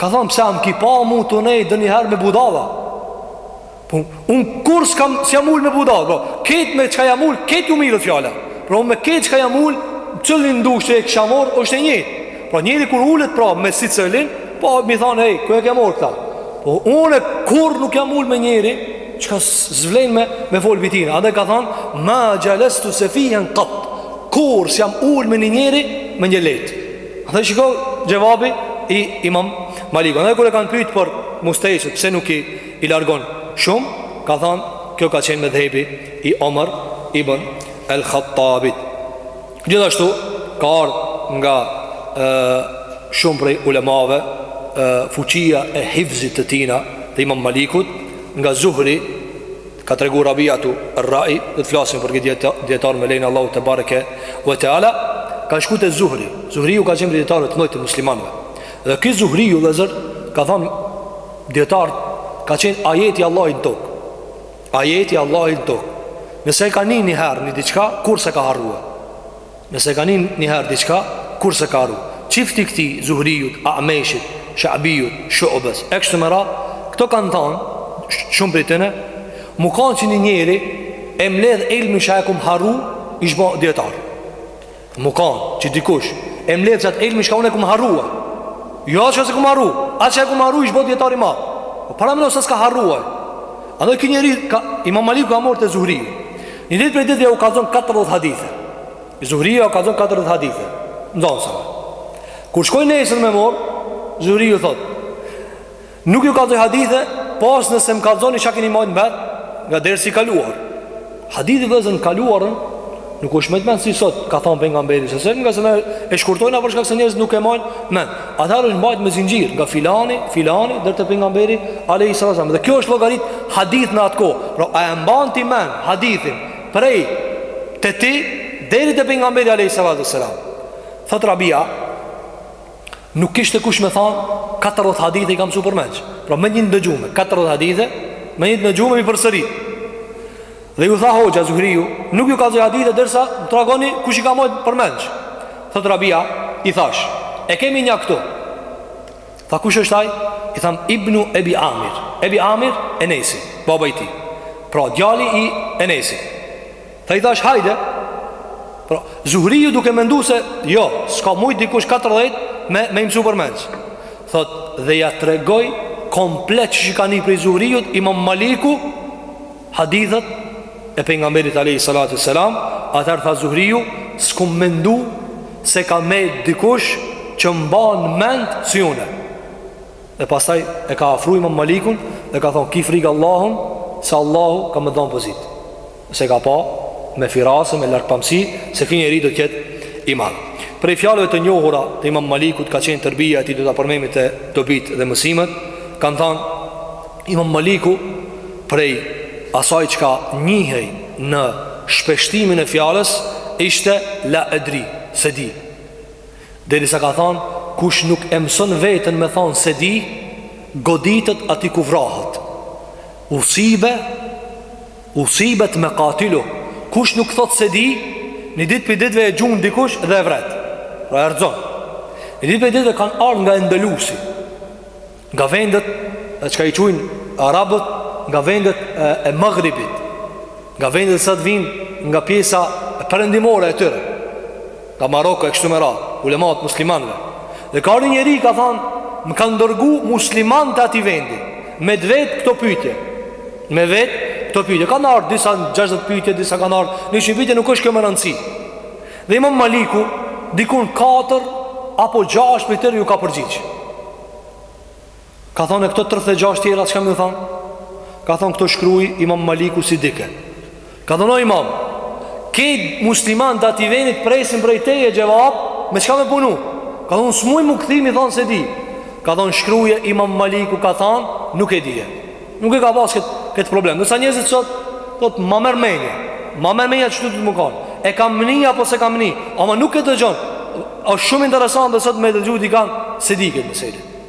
Ka thonë pse a m'ki pa mu tu nejt ndonjëherë me budala. Po, unë kur s'kam, s'jam ulë me budallë, po, këtë me çka jam ulë, këtij i mirret fjala. Pra, unë me këtë çka jam ulë, cilindo që e kësha morë, është e njëjtë. Pra, njeri kur ulet, pra, me secilin, po, mi thanë, hej, ku e ke morë këta? Po, unë e kur nuk jam ulë me njeri, çka s'vlen me, me folë me tina. Andaj ka thanë, ma xhalestu sefihen kat, kur s'jam ulë me një njeri, me një lehtë. Andaj shiko, xhevabi, i imam Malikut. Andaj kur e kanë pyjtë për musteqet, pse nuk i, i largon shumë, ka thënë, kjo ka qenë medhhebi i Omer ibn El Khattabit. Gjithashtu ka ardh nga e, shumë prej ulemave e, fuqia e hifzit të tina dhe Imam Malikut nga Zuhri ka tregu Rabiatu Rai, do të flasim për këtë dietar me lejnë Allahu te bareke ve teala, ka shku te Zuhriu. Zuhriu ka qenë prej dietarëve të mdhoj të muslimanëve. Dhe ky Zuhriu vllezër ka thënë dijetarë, ka qenë ajet i Allahit në tokë. Ajet i Allahit në tokë. Nëse e ka ni njëherë një diçka, kurrë s'e ka harrua. Nëse e ka ni njëherë diçka, kurrë s'e ka harrua. Hifzi i këtij, Zuhriut, Ameshit, Shabiut, Shubes, e kështu me radhë, këto kanë thanë, shumë prej tyne, me u kanë që një njeri, e mledh ilmin që e kum harru, ish bo dijetar. Me u kanë që dikush e mledh qat ilm çka unë e kum harrua Jo atë që s'e kum harru Atë që e kum harru ish bo dijetari ma Po paramendo sa s'ka harrua Andaj ky njeri ka, Imam Maliku ka marrë te Zuhriu Një ditë prej dite jau kallzon 40 hadithe Zuhriu jau kallzon 40 hadithe nxonsave Kur shkojn nesër me marrë Zuhriu ju thotë Nuk ju kallzoj hadithe, pos nëse më kallzoni çka keni majt mend nga dersi i kaluar. Hadithi vllezër n'të kaluarën nuk është mojt mend si sot, ka thënë pejgamberi s.a.s. ngase ne e shkurtojmë për shkak se njerëzit nuk e mojnë mend. Atëherë është mbajt me zinxhir nga filani, filani deri te pejgamberi alayhi sallam. Dhe kjo është llogarit hadith në atë kohë. Pra a e mban ti mend hadithin prej te ti deri te pejgamberi alayhi sallam. Thot Rabia, Nuk kishte kush me thanë, katërdhet hadithe i kam msu përmendsh. Pra me një të dëgjume, katërdhet hadithe, me një të dëgjume me i përsërit. Dhe ju tha hoxha, Zuhriu, nuk ju kallzoj hadithe derisa, më tragoni kush i ka mojt përmendsh. Thotë Rabia, i thash, e kemi një këtu. Tha kush është ai? I thom, Ibnu Ebi Amir. Ebi Amir, Enesi, baba i tij. Pra, djali i Enesit. Tha i thash hajde Pra, Zuhriu duke mendu se Jo, s'ka mujt dikush 40 Me, me i mësu përmendsh Thot, dhe ja tregoj Komplet qysh i ka ni prej Zuhriut Imam Maliku Hadithet e pejgamberit Alejhi Salatu Selam Atëherë tha Zuhriu S'kum mendu se ka met dikush Që mban mend si une Dhe pastaj e ka afru imam Malikun Dhe ka thonë, ki frikë Allahun Se Allahu ka me t'dhonë pozitë Se ka pa me firasë, me largpamësi, se ky njeri do t'jetë imam. Prej fjalëve të njohura të imam Malikut ka qenë terbija e tij do ta përmendim te dobitë dhe mësimet, kanë thanë, imam Maliku prej asaj çka njihej në shpeshtimin e fjalës, ishte la edri, s'e di. Derisa ka thanë, kush nuk e mëson veten me thanë s'e di, goditet aty ku vrahet. Usibe, Usibet mekatilu, kush nuk thotë s'e di, një ditë prej ditëve e gjun dikush dhe e vret. Pra e rrëzon. Një ditë prej ditëve kanë ardhë nga Endelusi, nga vendet, e çka i qujnë arabët, nga vendet e, e Magribit, nga vendet sa t'vinë nga pjesa e perëndimore e tyre. nga Maroku e kështu me radhë, ulemat muslimanëve. Dhe ka ardh njeri ka thënë, më kanë dërgu muslimant e atij vendi, me të vet këto pyetje. Me t'vet këto pyetje. Kanë ardhë disa 60 pyetje, disa kanë ardhë, 100 pyetje nuk është kjo me rëndësi. Dhe imam Maliku, dikun 4 apo 6 prej tyre ju ka përgjigj. Ka thonë e këto 36 tjera çka me u thon? Ka thonë këto shkruaj Imam Maliku s'i dike. Ka thonë o Imam, ke muslimanë t'atij venit t'presin prej teje xhevap, me çka me punu? Ka thonë s'muj m'u kthy m'i thonë s'e di. Ka thonë shkruaj Imam Maliku ka thonë nuk e dije. Nuk e ka pas këtë këtë problem. Ndërsa njerëzit sot thotë ma merr mendja. Ma merr mendja kshtu duhet me kanë. E kam ni apo s'e kam ni? Ama nuk e dëgjon. Është shumë interesante sot me dëgju dikan s'e di këtë mesele.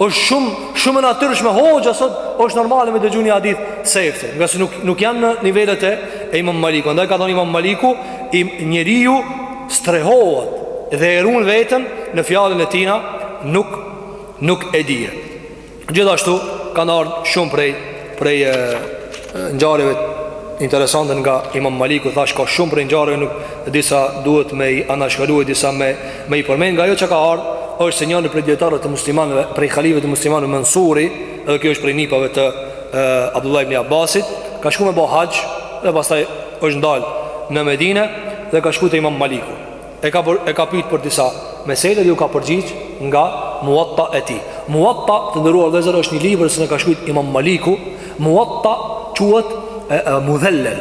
Është shumë shumë e natyrshme hoxha sot është normale me dëgju ni hadith sefte, ngase nuk nuk janë në nivelet e Imam Malikut. Andaj ka thënë Imam Maliku, i njeriu strehohet dhe e ruan veten në fjalën e tina, nuk nuk e di. Gjithashtu kanë ardhur shumë prej prej ngjarjeve interesante nga Imam Maliku thash ka shumë prej ngjarjeve nuk disa duhet me i anashkaluar disa me me i përmend nga ajo që ka ardhur është se njëri prej dietarëve të muslimanëve prej halifëve të muslimanëve Mensuri edhe kjo është prej nipave të e, Abdullah ibn Abbasit ka shkuar me bë haxh dhe pastaj është ndal në Medinë dhe ka shkuar te Imam Maliku E ka për e ka pyet për disa mesele dhe ju ka përgjigj nga Muwatta e tij. Muwatta, të nderuar vëllezër, është një libër që ka shkruar Imam Maliku. Muwatta quhet e, e mudhellel,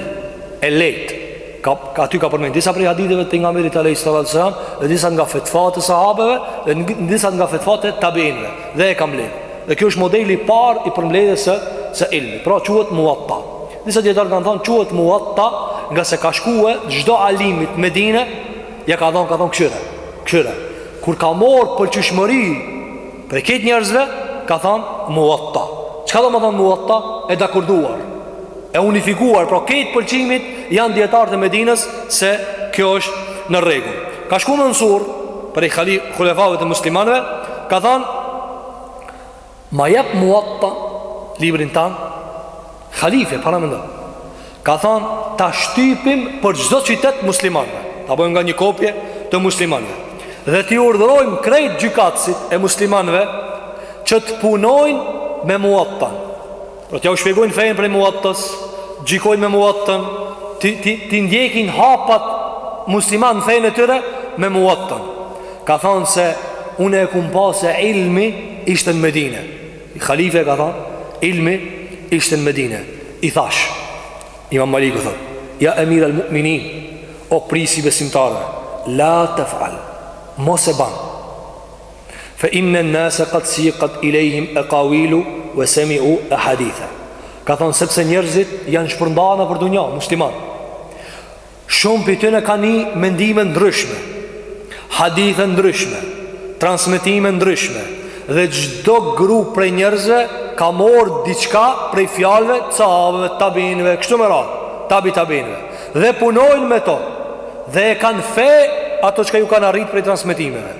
e lehtë. Ka, ka aty ka përmend disa prej haditheve të pejgamberit alayhis salatu sallam dhe disa nga fetvat e sahabëve dhe disa nga fetvat e tabiinëve dhe e ka mbledh. Dhe kjo është modeli i parë i përmbledhjes së së ilmit. Pra quhet Muwatta. Disa dijetarë kanë thonë quhet muatta ngase ka shkue çdo alimit n'Medine, ja ka dhonë, ka thonë kshyre, kshyre. Kur ka morë pëlqyshmëri prej krejt njerëzve, ka thonë muatta. Çka do me thonë muatta? E dakorduar, e unifikuar, pra krejt pëlqimit janë dijetarët të medines se kjo është në rregull. Ka shku Mensuri prej khali khulefave të muslimanve, ka thonë Ma jep Muwatta, librin tan, Khalife, paramendo, ka thonë, ta shtypim për çdo qytet t'muslimanëve, ta bëjmë nga një kopje të muslimanëve, dhe t'i urdhërojmë krejt gjykatësit e muslimanëve që të punojnë me Muwatta. Do t'ja u shpjegojnë fenë prej muattës, gjikojnë me muattën, t'i, t'i, t'i ndjekin hapat muslimanët në fenë e tyre me muattën. Ka thonë se une e kom pa se ilmi ishte në Medine. Khalife ka thonë, ilmi ishte në Medine. I thash, imam Maliku thotë, ja emir al mu'minin, o prijësi besimtarëve, la tef'al, mos e banë, Fe innen nase qad siqat ilejhim aqawilu wa sami'u ahaditha. Ka thënë sepse njerëzit janë shpërnda nëpër dunja, musliman. Shumë prej tyne kanë mendime t'ndryshme, hadithe t'ndryshme, transmetime t'ndryshme, dhe çdo grup prej njerëzve ka morë diçka prej fjalve të sahabëve, tabinve, kështu me radhë, tabi tabinve, dhe punojnë me to, dhe e kanë fe ato çka ju kanë arritë prej transmetimeve.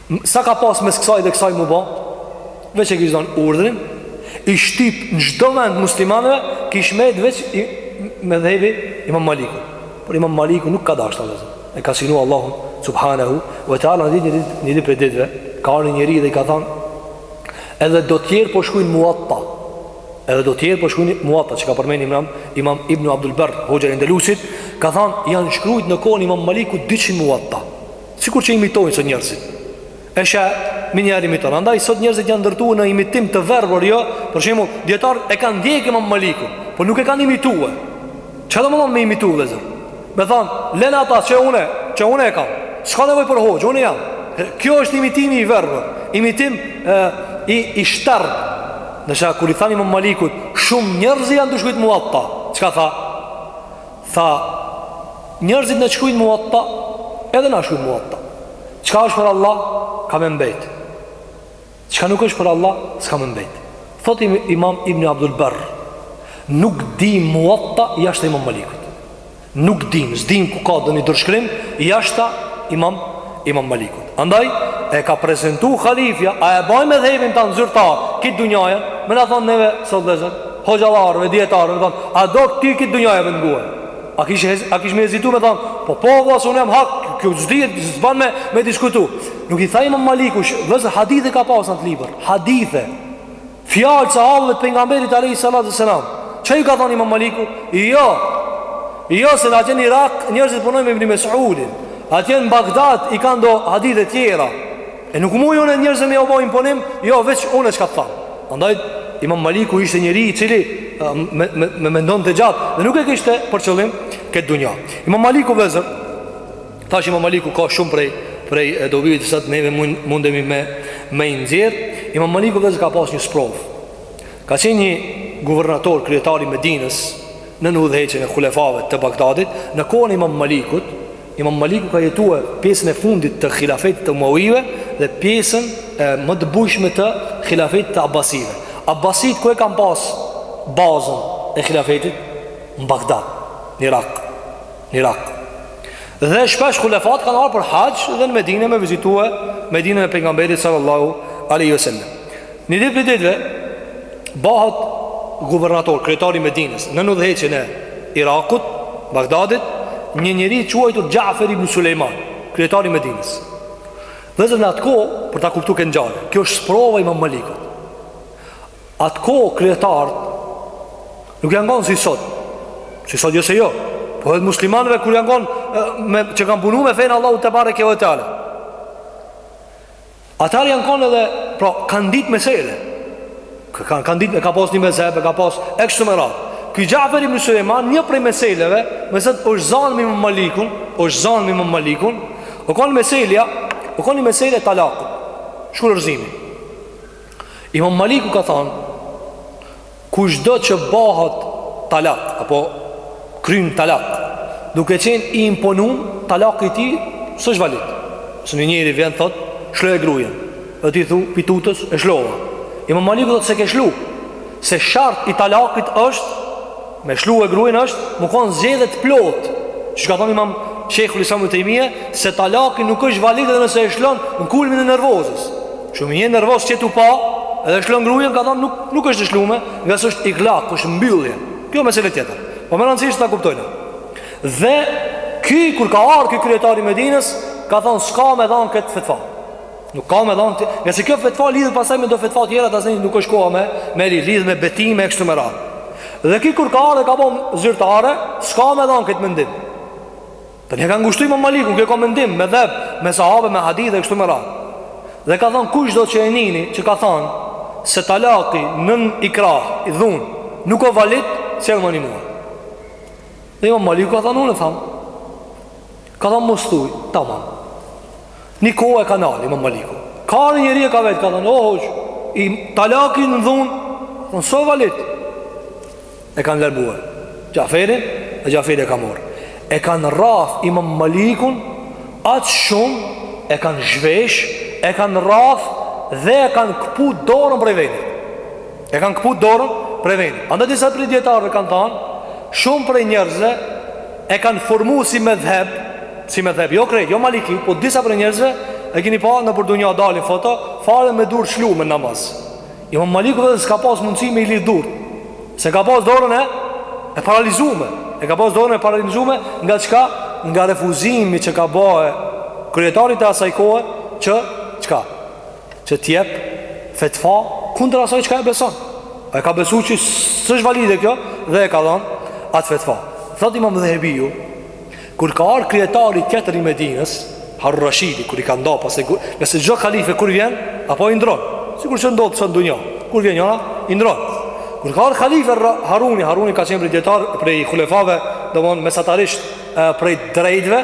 Sa ka pas mes kësaj dhe kësaj m'u ba Veç e kish dhonë urdhrin I shtip në çdo vend muslimanëve Kish met veç i medhhebi imam maliku Por imam maliku nuk ka dashtë vllezër E ka shnu Allahu subhanahu Ve teala ni ditë një ditë një ditë prej ditëve Ka ardh njëri dhe i ka thanë Edhe do tjerë po shkrujnë muatta Edhe do tjerë po shkrujnë muatta Që ka përmend imam, imam Ibnu Abdul Berr Hoxha i Endelusit Ka thanë janë shkrujt në kohën e imam malikut 200 muatta Sikur që imitojnë sot njerëzit. E sheh ni njeri imiton. Andaj sot njerëzit janë ndërtu në imitim të verbër, jo. Për shembull, dietar e kanë ndjekë Imam Maliku, por nuk e kanë imitue. Çka do me thonë me imitu vëllazë? Me thon, lene ata që unë, që unë e kam. S'ka nevojë për hoxhë, unë jam. Kjo është imitimi i verbër. Imitim e, i i shtar. Ndërsa kur i thanë Imam Malikut, shumë njerëz janë tu shkrujt muatta. Çka tha? Tha, Njerëzit ne shkrujt Muwatta, edhe na shkrujm Muwatta. Çka është për Allah, ka me mbet. Çka nuk është për Allah, s'ka me mbet. Thot Imam Ibn Abdul Barr, nuk dimë Muwatta jashtë Imam Malikut. Nuk dimë, s'dimë ku ka doni dorëshkrim jashtë Imam Imam Malikut. Andaj, e ka prezentu halifja, a e baj medhhebin tand zyrtar, krejt dunjanë, me na thanë neve, sot vllezër, hoxhallarëve, dijetarëve, me thanë, a do ti krejt dunjaja me t'ngu? A kish, kish me hezitu me thanë, po po, valla, se unë jam hak, kjo s'di, s'ban me, me diskutu. Nuk i tha Imam Maliku, vllezër, hadithe ka pasë në atë libër, hadithe. Fjalë t'sahabëve, pejgamberit alejhi salatu ve selam. Çka i ka thanë Imam Maliku? Jo. Jo se atje në Irak njerëzit punojnë me Ibn Mes'udin. Atje në Bagdad i kanë do hadithe tjera. E nuk muj unë njerëzve me u bo imponim, jo veç unë çka tham. Andaj Imam Maliku ishte njeri i cili me me, mendonte gjatë dhe nuk e kishte për qëllim këtë dunja. Imam Maliku vllezër Tash Imam Maliku ka shumë prej prej dobive që sot neve mundemi me me i nxjerr. Imam Maliku vllezër ka pas një sprovë. Ka qenë një guvernator kryetar i Medinës nën udhëheqjen e hulefave të Bagdadit, në kohën e Imam Malikut, Imam Maliku ka jetuar pjesën e fundit të hilafetit të Umevive dhe pjesën më të bujshme të hilafetit të Abbasive. Abbasit ku e kanë pas bazën e hilafetit në Bagdad, në Irak. në Irak. Dhe shpesh hulefat kanë ardh për haxh dhe në Medine me vizitue Medinen e pejgamberit sallallahu alejhi ve sellem. Një ditë prej ditëve, bahet guvernator, kryetar i Medines, nën udhëheqjen e Irakut, Bagdadit, një njeri i quajtur Xhafer ibn Sulejman, kryetari i Medines. Vllezër në atë kohë, për ta kuptu kët ngjarje, kjo është sprova e Imam Malikut. Atë kohë kryetarët nuk janë kon si sot. Si sot jo se jo. Po edhe muslimanëve kur janë kon që kanë punu me fenë e Allahut tebareke ve teala. Ata janë kon edhe, pra, kanë ditë mesele. Kë kanë kanë ditë, ka pas një medhheb, ka pas e kështu me radhë. Ky Xhafer ibn Sulejman, një prej meseleve, me se është zanë me Imam Malikun, është zanë me Malikun, u kanë meselja, u kanë mesele e talakit. Shkurorzimi. Imam Maliku ka thanë, kushdo që bahet talak apo kryen talak, duke qenë i imponum, talaki i tij s'është valid. Nëse një njeri vjen t'thotë, shloje grujen, dhe ti thu pi tutës e shlova. Imam Maliku thotë s'e ke shlu, se shart i talakit është Me shlu grujen është me konë n'zgjedhje të plotë Qysh ka thonë imam Shejhul Islam Ibn Tejmije Se talaki nuk është valid edhe nëse e shlon Në kulmin e nervozës Shumë je nervoz s'je tu pa Edhe shlon grujen ka thonë nuk, nuk është e shlume Ngase është iglak, është mbyllje Kjo mesele tjetër Po me rëndësi është ta kuptojmë Dhe Ky kur ka ardh ky kryetari i Medinës, ka thanë s'ka me dhanë kët fetva. Nuk ka me dhënë, ngase kjo fetfa lidhet pasaj me do fetfa tjera tash nuk është koha me, me li, lidhet me betime e kështu me radhë. Dhe ky kur ka ardh e ka bo zyrtare, s'ka me dhënë këtë mendim. Për e ka ngushtu Imam Malikun, ky ka mendim, medhheb, me sahabe, me hadith e kështu me radhë. Dhe ka thënë kushdo që e nini, që ka thënë, se talaki nën ikrah, dhunë, nuk o valid, se e më një mua. Dhe Imam Maliku ka thënë, unë e them. Ka thonë mos thuj, tamam. Një kohë e ka nal Imam Maliku. Ka ardh një njeri e ka vet, ka thonë, o hoxhë, talaki në dhunë, than s'o valid. E kanë lajmëruar Xhaferin, dhe Xhaferi e ka marrë. E kanë rraf Imam Malikun, aq shumë, e kanë zhvesh, e kanë rraf, dhe e kanë këput dorën prej vendi. E kanë këput dorën prej vendi. Andaj disa prej dijetarëve kanë thanë, shumë prej njerëzve e kanë formu si medhheb, si medhheb, jo krejt, jo Maliki, po disa prej njerëzve e keni pa nëpër dunja dalin foto, falen me durë lshume n'namaz. Imam Maliku vetë s'ka pas mundësi me i lidh durt. Se e ka pas dorën e e paralizume. E ka pas dorën e paralizume nga çka? Nga refuzimi që ka bë kryetarit të asaj kohe që çka? që të jep fetva kundër asaj çka e beson. Ai ka besu që s'është valide kjo dhe e ka dhënë atë fetva. Thotë Imam Dhehebiu, kur ka ardh kryetari tjetër i Medinës, Harun Rashidi, kur i ka nda pas e kur, nëse çdo halife kur vjen, apo i ndrron. Sikur që ndodh sot n'dunja, kur vjen jona, i ndrron. Kur ka ardh halife Haruni, Haruni ka qenë prej, dijetar prej hulefave, domthon mesatarisht prej t'drejtëve,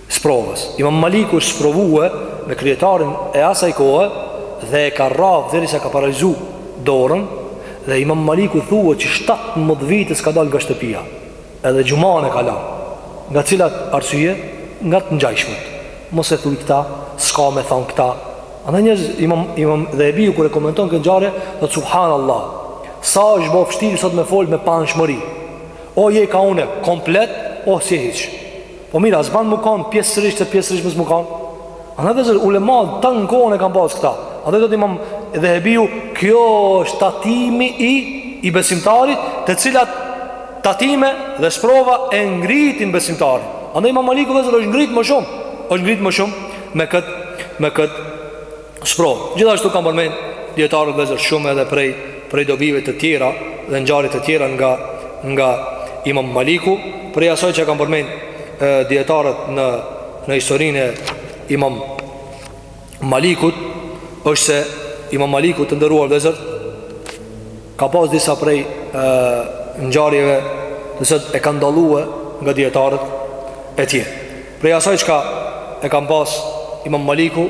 Sprovës. Imam Maliku është sprovue me kryetarin e asaj kohe dhe e ka rraf derisa ia ka paralizu dorën dhe Imam Maliku thuhet që 17 vite s'ka dalë nga shtëpia edhe xhumanë e ka lanë nga të cilat arsye nga të ngjashmet mos e thuj këta s'ka me thonë këta andaj vllezër Imam, Imam Dhehebiu kur e komenton këtë ngjarje thotë subhanallah sa është bo vështirë sot me folë me paanshmëri o je ka une komplet o s'je hiç Po mirë, a s'ban me kanë pjesërisht e pjesërisht mos me kanë? Andaj vllezër, ulematë n'atë kohë e kanë pas këta. Andaj thotë Imam Dhehebiu, kjo është tatimi i, i besimtarit, të cilat tatime dhe sprova e ngritin besimtarin. Andaj Imam Maliku vllezër, është ngrit më shumë, është ngrit më shumë me këtë, me këtë Sprovë. Gjithashtu kanë përmend dijetarët vllezër shumë edhe prej prej dobive të tjera dhe ngjarje të tjera nga nga Imam Maliku, prej asaj që e kanë përmend dijetarët në në historinë e Imam Malikut është se Imam Maliku të nderuar vllezër ka pas disa prej e, ngjarjeve të cilat e kanë dallu nga dijetarët e tjerë. Prej asaj çka e ka pas Imam Maliku,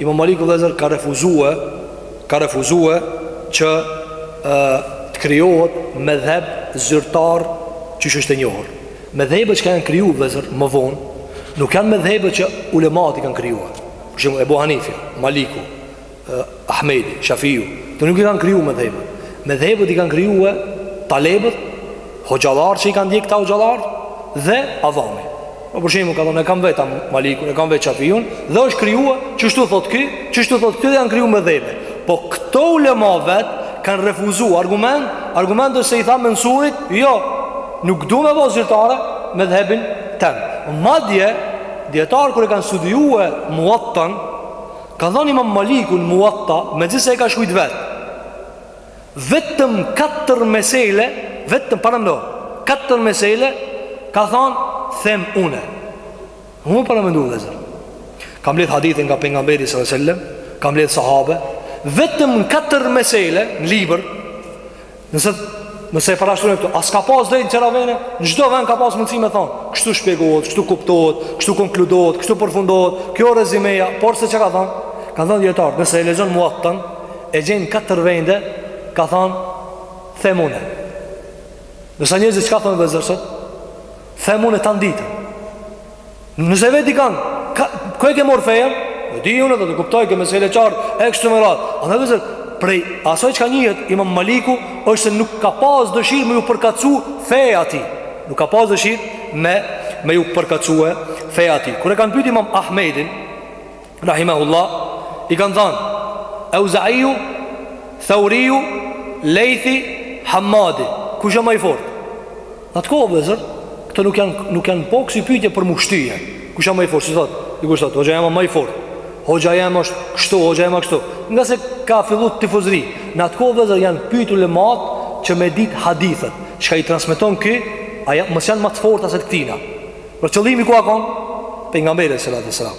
Imam Maliku vëllezër ka refuzue, ka refuzue që ë të krijohet medhheb zyrtar qysh është e njohur. Medhhebet çka janë kriju vëllezër më vonë, nuk janë medhhebe që ulemat i kanë krijue. Për shembull Ebu Hanifja, Maliku, Ahmedi, Shafiu, këta nuk i kanë kriju medhhebet. Medhhebet i kanë krijue talebet, hoxhallarët që i kanë ndjek këta hoxhallarë, dhe avami. Për shembull ka thonë, e kam vet Malikun, e kam vet Shafiun, dhe është krijue kështu thot ky, kështu thot ky dhe janë kriju medhhebet. Po këto ulema vetë kanë refuzu argument, argument se i tha Mensurit, jo, nuk du me bo zyrtare medhhebin tem. Madje, dijetarët kur e kanë studiue Muattan, Kanë thënë Imam Maliku në Muatta, megjithëse e ka shkruajt vetë, vetëm katër mesele, vetëm paramendo, katër mesele ka thënë them unë. Unë paramendo vëllezër. Ka mbledh hadithe nga pejgamberi sallallahu alajhi wasallam, ka mbledh sahabe, vetëm katër mesele në libër Nëse nëse e parashtrojmë këtu, a s'ka pas drejt qindra vene, në çdo vend ka pas mundësi me thon. Kështu shpjegohet, kështu kuptohet, kështu konkludohet, kështu përfundohet. Kjo rezymeja, por se çka ka thon? Kanë thon dijetarët, nëse e lexon Muattan, e gjen katër vende, ka thon them unë. Ndërsa njerëzit çka thonë vëllezër sot? Them unë tan ditën. Nëse vet dikan, ka, ku e ke marrë fejen? E di unë dhe e kuptoj këtë mesele qartë, e kështu me radhë. Vëllezër, prej asaj çka njihet imam Maliku, është se nuk ka pas dëshirë me ju përkatësu feja atij. Nuk ka pas dëshirë me, me ju përkatësue feja atij. Kur e kanë pyt imam Ahmedin, Rahimahullah, i kanë thanë, Euzaiju, Theuriju, Lejthi, Hamadi, kush a ma i fortë? Në atë kohë vëllezër, këto nuk janë nuk janë po kësi pyetje për m'u shty. Kush a më i fortë, si thot? Dikush thot, hoxha jem a më i fortë. Hoxha jem është kështu, hoxha jem a kështu. Ngase ka fillu tifozëri. Në atë kohë vëllezër janë pyetur ulematë që me dit hadithet, çka i transmeton ky, a mos janë më të forta se të këtina. Pra qëllimi ku ka kon? Pejgamberi sallallahu alajhi wasallam.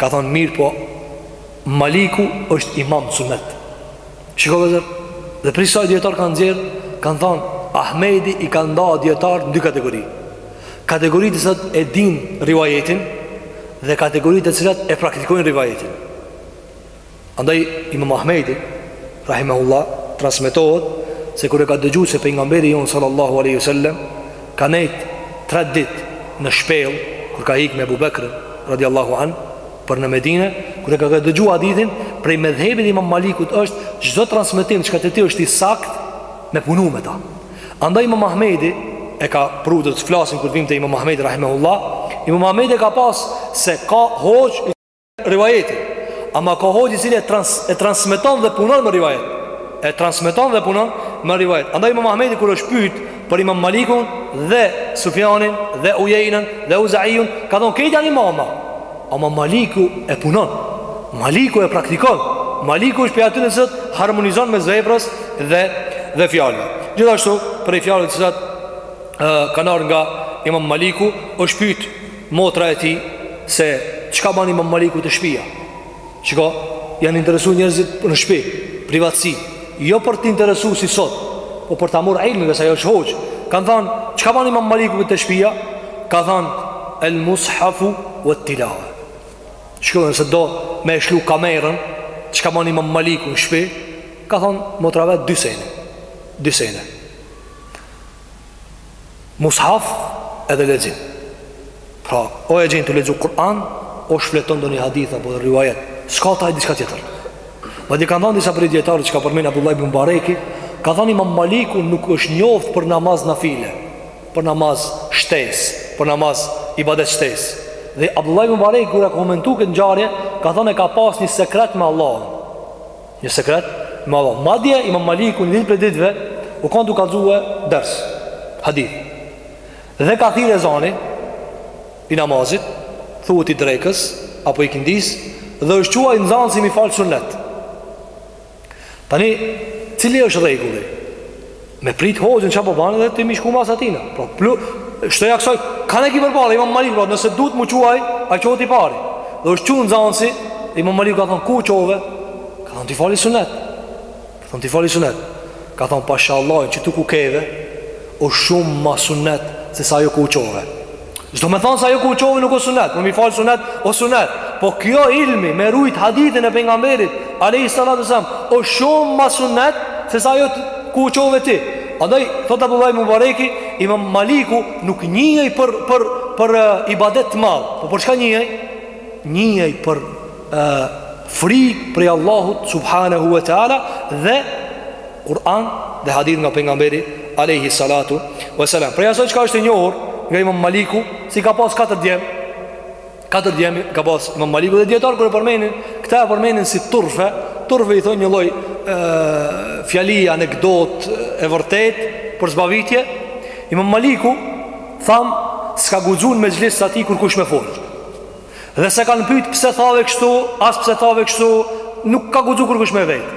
Ka thënë mirëpo Maliku është imam sunet Shiko vëllezër Dhe prej saj dijetarët kanë nxjerrë Kanë thënë Ahmedi i ka nda dijetarët në dy kategori Kategori të cilat e dinë rivajetin Dhe kategori të cilat e praktikojnë rivajetin Andaj Imam Ahmedi rahimahullah transmetohet se kur e ka dëgjuar se pejgamberi jonë sallallahu alaihi wasallam ka nejt 3 ditë në shpellë kur ka ik me Abu Bekrin radiallahu anhu për në Medinë, kur e ka dëgjuar hadithin, prej medhhebit Imam Malikut është çdo transmetim çka t'jetë i saktë me punu me ta. Andaj Imam Ahmedi e ka pru, do të flasim kur vijmë te Imam Ahmedi rahimahullah, Imam Ahmedi e ka pas se ka hoxhë rivajeti, ama ka hoxhë i cili e, trans, e transmeton dhe punon me rivajet E transmeton dhe punon me rivajet Andaj imam Ahmedi kur është pyt për imam Malikun Dhe Sufjanin dhe Ujejnën dhe Euzaiun Ka thënë krejt janë imama Ama Maliku e punon Maliku e praktikon Maliku është prej atyne që e harmonizon mes veprës dhe, dhe fjalëve Gjithashtu prej fjalëve të cilat kanë ardh nga imam Maliku është pyt Motra e tij se çka ban Imam Maliku te shtëpia. Shiko, janë interesuar njerëzit në shtëpi, privatësi, jo për të interesuar si sot, po për ta marrë ilmin, se ai është hoxhë. Kanë thënë, çka ban Imam Maliku te shtëpia? Ka thënë El Mushafu wa Tilawa. Shiko, nëse do me e lshu kamerën, çka ban Imam Maliku në shtëpi? Ka thënë motra e vet dy sene. Dy sene. Mushaf edhe lexim. Pra, o e gjen tu lexu Kur'an, o shfleton ndonjë hadith apo do rivajet, s'ka te ai diçka tjetër. Madje kanë thanë disa prej dijetarëve që ka përmend Abdullah ibn Mubareki, ka thanë imam Maliku nuk është njoft për namaz nafile, për namaz shtesë, për namaz ibadet shtesë. Dhe Abdullah ibn Mubareki, kur e ka komentu këtë ngjarje, ka thanë e ka pas një sekret me Allahun. Një sekret, me Allahun. Madje, imam Maliku një ditë prej ditëve, u kon tu kallzu ders, hadith. Dhe ka thirrë ezani, i namazit, thuhet i drekës, apo ikindisë, dhe është çu nxanësi me i falë sunet. Tani, cili është rregulli? Me prit hoxhën çka po ban dhe ti me shku mas atina. Pra plus, shtoja kësaj, kan e ki përpara, Imam Malikun, po, nëse duhet me u çu, ai çohet i pari. Dhe është çu nxansi, Imam Maliku ka thon ku u çove? Ka thon t'i fali sunet. Ka thon t'i fali sunet. Ka thon pasha Allahun qitu ku ke, o shumë ma sunet se sa ajo ku u çove. S'do me thonë se ajo ku u çove nuk o sunet Me i falë sunet o sunet Po kjo ilmi me rujt hadithin e pejgamberit alejhi salatu ve selam O shumë ma sunet Se sa ajo ku u çove ti Andaj, thot Abdullah ibn Mubareki Imam Maliku nuk njihej për, për, për e, ibadet të madh Po për çka njihej? Njihej për e, frikë prej Allahut Subhanehu ue Teala Dhe Kur'an dhe hadith nga pejgamberi alayhi salatu wasalam. Prej asaj çka është e njohur nga Imam Maliku, se i ka pas katër djem, katër djem ka pas Imam Maliku dhe dijetarët kur e përmendin, këta e përmendin si turfe, turfe i thonë një lloj fjalie, anekdotë e vërtetë për zbavitje. Imam Maliku thamë s'ka guxu mexhlisit tij kurkush me fol. Dhe s'e kanë pyt pse thave kështu, as pse thave kështu, nuk ka guxu kurkush me vet.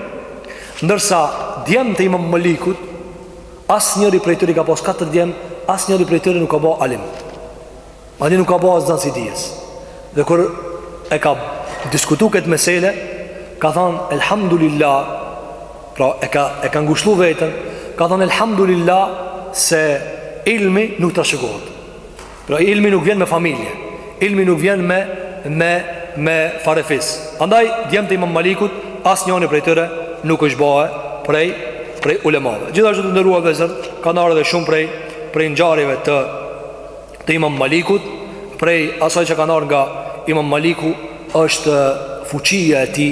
Ndërsa djemtë e Imam Malikut, as njëri prej tyre, i ka pas katër djem, as njëri prej tyre nuk ka ba alim. Ani nuk ka ba as nxanës i dijes. Dhe kur e ka diskutu këtë mesele, ka thonë, elhamdulillah, pra e ka, e ka ngushllu veten, ka thonë, elhamdulillah, se ilmi nuk trashëgohet. Pra ilmi nuk vjen me familje, ilmi nuk vjen me me me farefis. Andaj djemtë e Imam Malikut asnjëri prej tyre nuk është ba prej prej ulemave. Gjithashtu të nderuar vllezër kanë ardh edhe shumë prej prej ngjarjeve të të Imam Malikut, prej asaj që kanë ardh nga Imam Maliku është fuqia e tij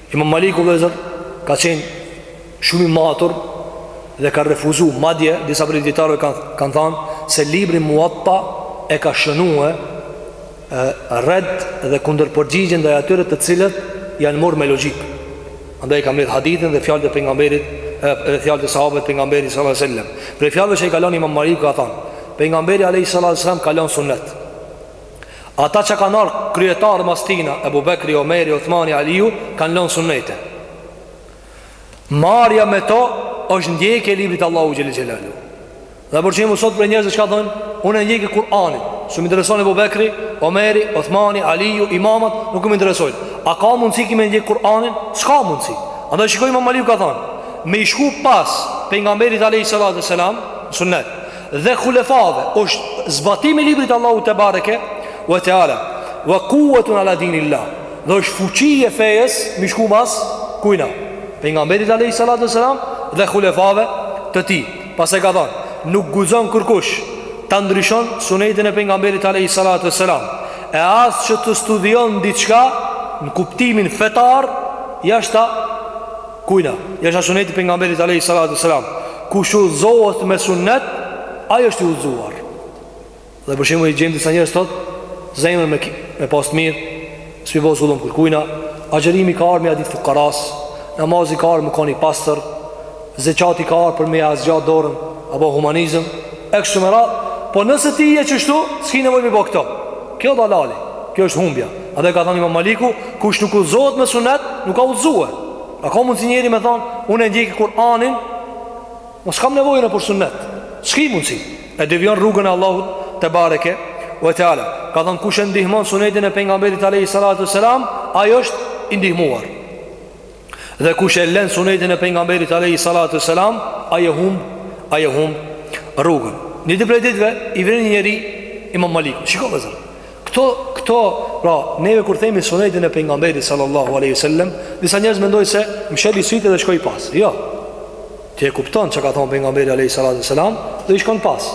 Imam Maliku vllezër ka qenë shumë i matur dhe ka refuzu madje disa prej dijetarëve kanë kanë thënë se libri Muatta e ka shënue redd dhe kundërpërgjigje ndaj atyre të cilët janë marrë me logjikë. Andaj ka mbledh hadithin dhe fjalët e pejgamberit dhe fjalët e sahabëve të pejgamberit sallallahu alajhi wasallam. Prej fjalëve që i ka lënë Imam Maliku ka thënë pejgamberi alajhi salatu wasallam ka lënë sunnet. Ata që kanë ardhë kryetarë mas tina, Ebu Bekri, Omeri, Othmani, Aliju, kanë lënë sunnete. Marja me to është ndjekje e librit Allahut xhele xhelaluhu. Dhe për shembull sot prej njerëzve çka thonë, unë e ndjeki Kur'anin, s'më intereson Ebu Bekri, Omeri, Othmani, Aliju, imamat, nuk më interesojnë. A ka mundësi ti me e ndjekë Kur'anin? S'ka mundësi. Andaj shiko, Imam Maliku ka thonë, me i shku pas pejgamberit alejhi salatu ve selam, sunnet, dhe khulefave është zbatimi i librit të Allahut te bareke ve teala wa quwwatun ala dinillah dhe është fuqi e fesë mi shku mas kujna pejgamberit alayhi salatu wasalam dhe khulefave të tij pastaj ka thon nuk guxon kurkush ta ndryshon sunetin e pejgamberit alayhi salatu wasalam e as që të studion diçka në kuptimin fetar jashta Kujna, jashta sunetit pejgamberit alejhi salatu ve selam Kush udhëzohet me sunet Ai është i udhëzuar Dhe për shembull i gjejmë disa njerëz thotë Zemrën me e pas të mirë S'po i boj zullum kërkujna Agjerimi ka ardh me ia dit fukaras Namazi ka ardh me kon i pastër Zeqati ka ardh për me ia zgjat dorën Apo humanizëm E kështu me radhë Po nëse ti je qështu S'ki nevojë me bo këto Kjo dalal, kjo është humbja. A dhe ka thënë Imam Maliku, kush nuk udhëzohet me sunet, nuk ka udhëzuhet. A ka mundësi njeri me thënë, unë e ndjeki Kur'anin, mo s'kam nevojë për sunet. S'ki mundësi, e devjon rrugën e Allahut tebareke ue teala. Ka thënë, kush e ndihmon sunetin e pejgamberit alayhi salatu selam, ai është i ndihmuar. Dhe kush e len sunetin e pejgamberit alayhi salatu selam, ai e humb, ai e humb rrugën. Një ditë prej ditëve i vjen një njeri Imam Malik. Shikoj vllezër. Kto kto, pra, neve kur themi sunetin e pejgamberit sallallahu alaihi wasallam, disa njerëz mendojnë se msheli sytë dhe shkoi pas. Jo. Ti e kupton çka ka thënë pejgamberi alayhi salatu selam, do i shkon pas.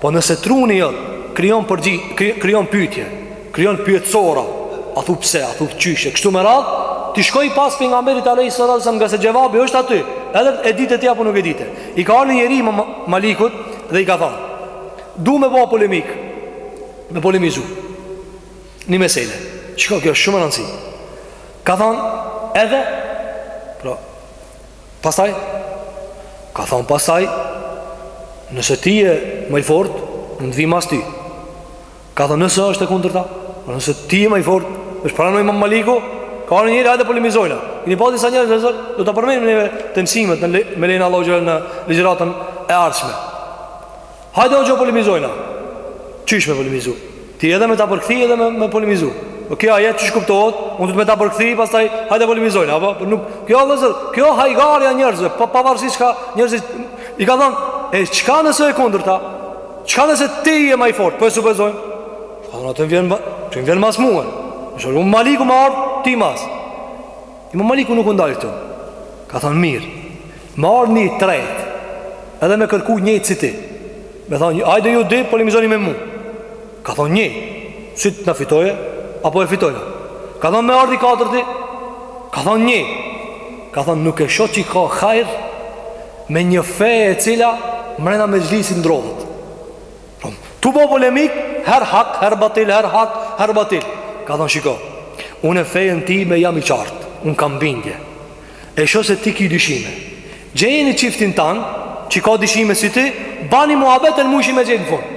Po nëse truni jot krijon përgjigje, krijon pyetje, krijon pyetësora, a thu pse, a thu qysh, e kështu me radh, ti shkoj pas pejgamberit alayhi sallallahu alaihi wasallam, ngase xhevabi është aty, edhe e dite ti apo nuk e dite. I ka ardhur një njeri Imam Malikut dhe i ka thënë, "Du me bë polemik, me polemizu." Ni mesele. Çka kjo është shumë e rëndësishme. Ka thënë, edhe pra pastaj ka thënë pastaj nëse ti je më i fortë, unë të vi mas ty. Ka thënë nëse është e kundërta, pra nëse ti je më i fortë, s'e pranoi Imam Maliku, ka ardhur njëri hajde polemizojna. Keni pa disa njerëz sot, do ta përmendim neve te mësimet me lejen e Allahut xhel në ligjëratën e ardhshme. Hajde hoxhë polemizojna. Qysh me polemizu? Ti edhe me ta përkthi edhe me, me polemizu. Po ky ajet qysh kuptohet? Unë du me ta përkthi, pastaj hajde polemizojna, apo? Po nuk, kjo vllezër, kjo hajgarja njerëzve, pa pavarësisht çka njerëzit i ka thënë, e çka nëse e kundërta? Çka nëse ti je ma i fort, po e supezojnë? Ka thënë ti vjen, më vjen mas mue. Në shërë, Imam Maliku me ardhë, ti mas. Imam Maliku nuk u ndal këtu. Ka thonë mirë. Me ardhë një i tretë, edhe me kërku njëtë si ti. Me thonë, hajde ju dy polemizoni me mu. Ka thonë njëjtë, si të na fitoje, apo e fitojnë. Ka thonë me ardhë i katërti, ka thonë njëjtë. Ka thonë nuk e shoh që ka hajr, me një fe e cila mrena mexhlisit ndrrohet. Tu bo polemik, her hak, her batil, her hak, her batil. Ka thonë shiko, unë në fenë time jam i qartë, unë kam bindje. E shoh se ti ki dyshime. Gjeje një çiftin tan, që ka dyshime si ti, bani muhabet e n'mujshi me gjet n' fund.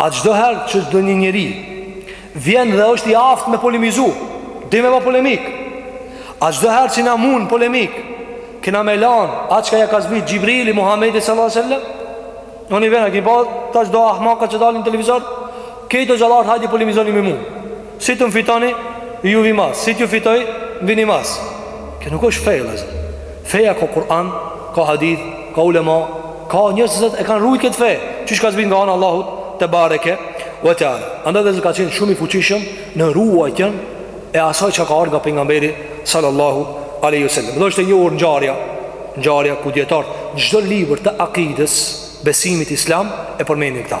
A çdo herë që ndonjë njeri vjen dhe është i aftë me polemizu, dhe me ba polemik, a çdo herë që na mun n'polemik, kena me lanë atë çka ja ka zbrit Xhibrili Muhammedit sallallahu alaihi wasallam, Në një vena, ki pa tash do ahmaka që dalin në televizor Ke do gjallartë hajde polemizoni me mu Si të më fitoni ju vi mas si t'ju fitoj vini mas kjo nuk është fe vëllazër feja ka Kur'an ka hadith ka ulema ka njerëz që e kanë rujt këtë fe qysh ka zbrit nga ana e Allahut tebareke ve teala andaj vëllazër ka qenë shumë i fuqishëm në ruajtjen e asaj çka ka ardhur nga pejgamberi sallallahu alaihi wasallam dhe është e njohur ngjarja ngjarja ku dietar çdo libër të akides së besimit islam e përmendin këta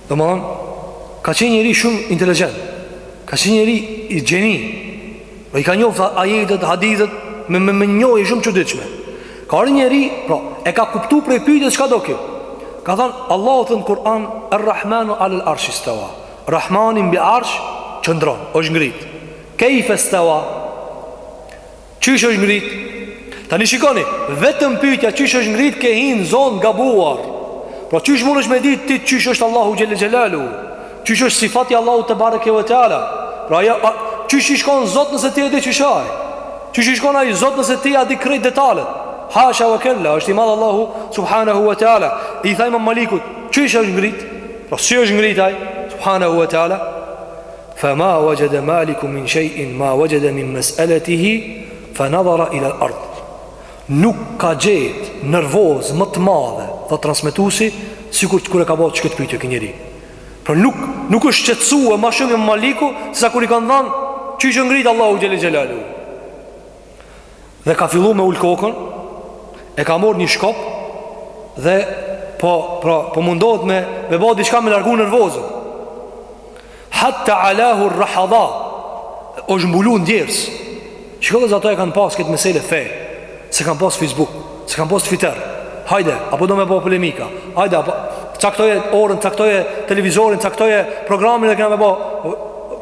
Domethënë, ka qenë njeri shumë inteligjent, ka qenë njeri gjeni, dhe i ka njoft ajetet, hadithet, me me me njohuri shumë të çuditshme. Ka ardh një njeri, pra, e ka kuptu prej pytjes çka do ky. Ka thonë, Allahu thotë n'Kur'an, Errahmanu alel arshi steva, Rrahmani mbi arsh qëndron, është ngrit. Kejfe steva, Qysh është ngrit? Tani shikoni, vetëm pyetja qysh është ngrit ke hi n'zonë t'gabuar. Pra qysh mundesh me ditë ti qysh është Allahu xhele xhelaluhu? Qysh është sifati i Allahut tebareke ve teala? Pra ajo qysh i shkon Zot nëse ti e di qysh është ai? Qysh i shkon ai Zot nëse ti ja di krejt detalet? Hasha wa kella, është i madh Allahu subhanahu wa taala. I tha Imam Malikut, qysh është ngrit? Pra si është ngrit ai? Subhanahu wa taala. Fa ma wajada maliku min shay'in ma wajada min mas'alatihi fa nadhara ila al-ard. Nuk ka gjet nervoz më të madhe, tha transmetuesi, sikur kur e ka bë qet pyetje ky njeri. Por nuk nuk është shqetësuar më shumë Imam Maliku se sa kur i kanë thënë qysh është ngrit Allahu xhele xhelaluhu. Dhe ka fillu me ul kokën E ka mor një shkop Dhe po, po, po mundohet me Me bo diçka me largu nervozën Hatta alahu rruhadha U mbulu në djers Shikoni se ata e kanë pas këtë mesele fe S'e kanë pas Facebook S'e kanë pas Twitter Hajde, apo do me bo polemika Hajde, apo Caktoje orën, caktoje televizorin, caktoje programin dhe kena me bo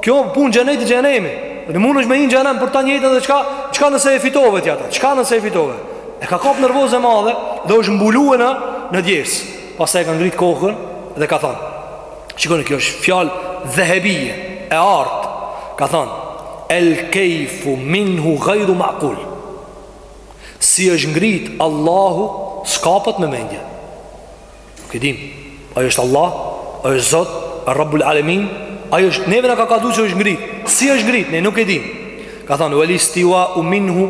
Kjo është punë xheneti e xhehenemi. Mundesh me hi n'xhehenem për ta njëjtën dhe çka çka nëse e fitove ti atë? Çka nëse e fitove? E ka kap nervozë e madhe dhe është mbuluar në në djers. Pastaj e ka ngrit kokën dhe ka thënë: "Shikoni kjo është fjalë dhehebije e artë." Ka thënë: "El kayfu minhu ghayru ma'qul." Si është ngrit Allahu s'kapet me mendje. Nuk e dim. Ai është Allah, ai është Zot, Rabbul Alamin. Ai neve na ka kallxu që është ngrit. Si është ngrit, ne nuk e dim. Ka thënë wal istiwa minhu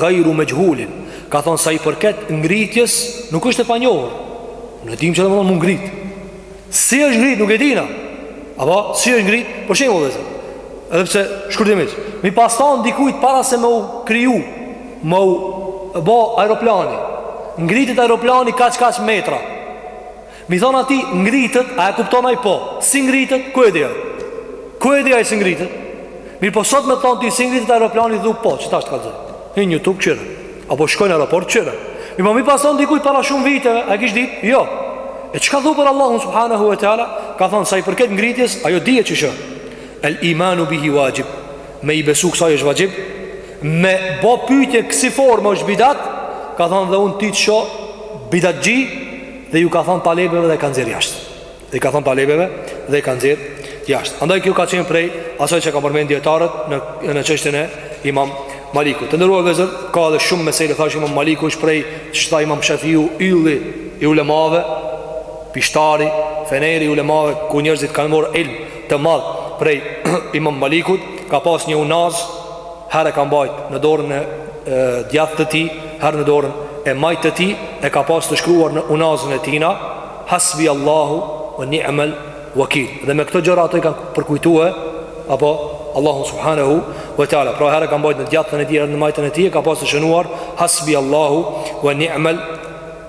ghayru majhul. Ka thënë sa i përket ngritjes, nuk është e panjohur. Ne e dim ç'domethënë me u ngrit. Si është ngrit, nuk e dina. Apo si është ngrit? Për shembull, edhe pse shkurtimisht, me i pas thanë dikujt para se me u kriju Me u bo aeroplani Ngritet aeroplani kaq kaq metra Me i thonë atij ngritet A e kupton aj po Si ngritet Ku e di aj Ku e di aj si ngritet Mirë po sot me thonë ti si ngritet aeroplani Thu po qëta është ka dhja Hin në YouTube kqyre Apo shko në aeroport kqyre Mi po me i pas thonë dikujt para shumë viteve A e kish dit Jo E çka thu për Allahun subhanahu e tala Ka thonë sa i përket ngritjes Ajo dihet ç'është El imanu bihi wajib Me i besu kësaj është vajib Me bo pytje kësi formë është bidat Ka thonë dhe unë ty të shoh bidatxhi Dhe ju ka thonë talebeve dhe e kanë nxjerrë jashtë Dhe ka thonë talebeve dhe e kanë nxjerrë jashtë Andaj kjo ka qenë prej Asaj që kanë përmend dijetarët në, në çështjen e imam Malikut Të nderuar vëllezër Ka dhe shumë mesele Thash imam Maliku është prej Qysh tha imam Shafiu Ylli i ulemave Pishtari Feneri i ulemave Ku njerëzit kanë morrë ilm të madh prej Imam Malikut ka pas një unazë herë e ka mbajt në dorën e djathtë të tij, herë në dorën e majtë të tij e ka pas të shkruar në unazën e tina Hasbi Allahu wa ni'mal wakil. Dhe me këto gjëra ato i kanë përkujtue apo Allahu subhanahu wa taala. Pra herë e ka mbajt në djathtën e tij, herë në majtën e tij e ka pas të shënuar Hasbi Allahu wa ni'mal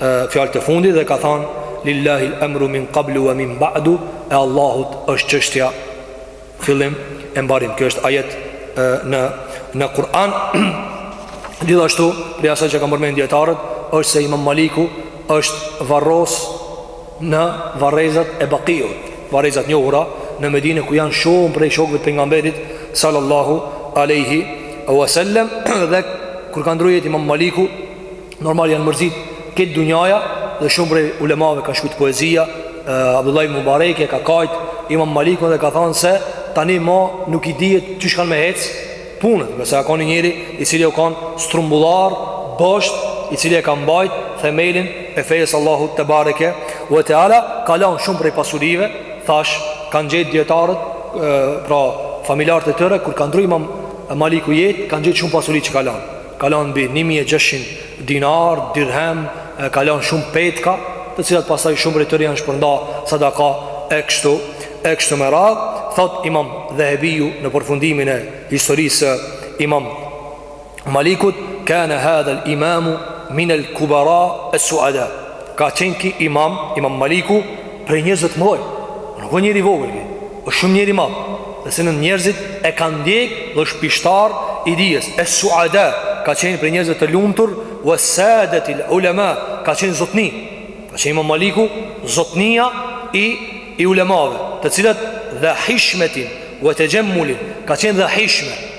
fjalë të fundit dhe ka thënë lillahi al-amru min qablu wa min ba'du e Allahut është çështja fillim e mbarim. Kjo është ajet e, në në Kur'an. Gjithashtu, prej asaj që kanë përmendur dijetarët, është se Imam Maliku është varros në varrezat e Baqiut, varrezat e njohura në Medinë ku janë shumë prej shokëve të pejgamberit sallallahu alaihi wasallam dhe kur ka ndrru jetë Imam Maliku Normal janë mërzit krejt dunjaja Dhe shumë prej ulemave kanë shkrujt poezia Abdullah ibn Mubarak e ka kajt Imam Malikun dhe ka thonë se Tani ma nuk dihet qysh kanë me hec Punët, pse ka një njeri I cili u kanë strumbullar Bosht, i cili e ka mbajt Themelin e fejes Allahu tebareke ue teala, ka lon shumë prej pasurive Thash, kanë gjetë dijetarët Pra, familjarët e tyre Kur ka ndrru imam Maliku jetë Kanë gjetë shumë pasuri që ka lon Ka lon mbi një mijë e gjashtëqind dinar, dirhem, e ka lon shumë petka, të cilat pastaj shumë prej tyre janë shpërnda sadaka e kështu e kështu me radhë, thot Imam Dhehebiju në përfundimin e historisë së Imam Malikut, kana hadha al-imam min al-kubara as-suada. Ka qenë ki imam, Imam Maliku, prej njerëzve të mëdhenj. Nuk o njeri i vogël. Është shumë njeri i madh, të cilin njerëzit e kanë ndjekë dhe është pishtar i dijes. Es-Suada, ka qenë prej njerëzve të lumtur, was-Sadat al-Ulama, ka qenë zotni. Ka qenë Imam Maliku zotnia i i ulemave, të cilët dha hishmetin wa tajammulin, ka qenë dha hishme,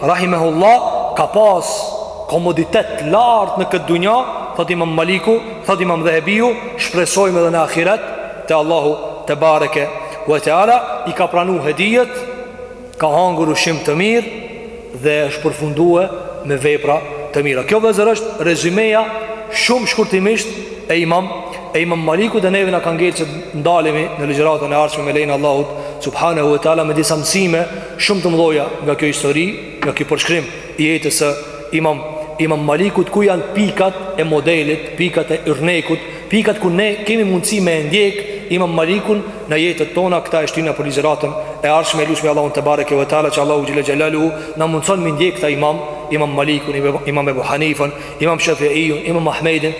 Rahimehullah ka pas komoditet lartë në këtë dunja, thot imam Maliku, thot imam Dhehebiu, shpresojmë edhe në ahiret, te Allahu tebareke ve teala, i ka pranu hedijet, ka hangur ushqim të mirë, dhe është përfundue me vepra të mira. Kjo vëllezër është rezimeja shumë shkurtimisht e imam, e imam Maliku dhe neve na ka ngelë që ndalemi në ligjëratën e ardhshme me lejen Allahut, subhanehu ve teala, me disa mësime, shumë të mëdha nga kjo histori, nga kjo përshkrim i jetës së Imam Imam Malikut ku janë pikat e modelit, pikat e yrnekut, pikat ku ne kemi mundësi me e ndjek Imam Malikun në jetët tona, këta e shtyjmë për ligjëratën e ardhshme e lusim Allahun tebareke ve teala që Allahu xhele xhelaluhu na mundson me i ndjek këta imam Imam Malikun, Imam Ebu Hanifën, Imam Shafiun, Imam Ahmedin,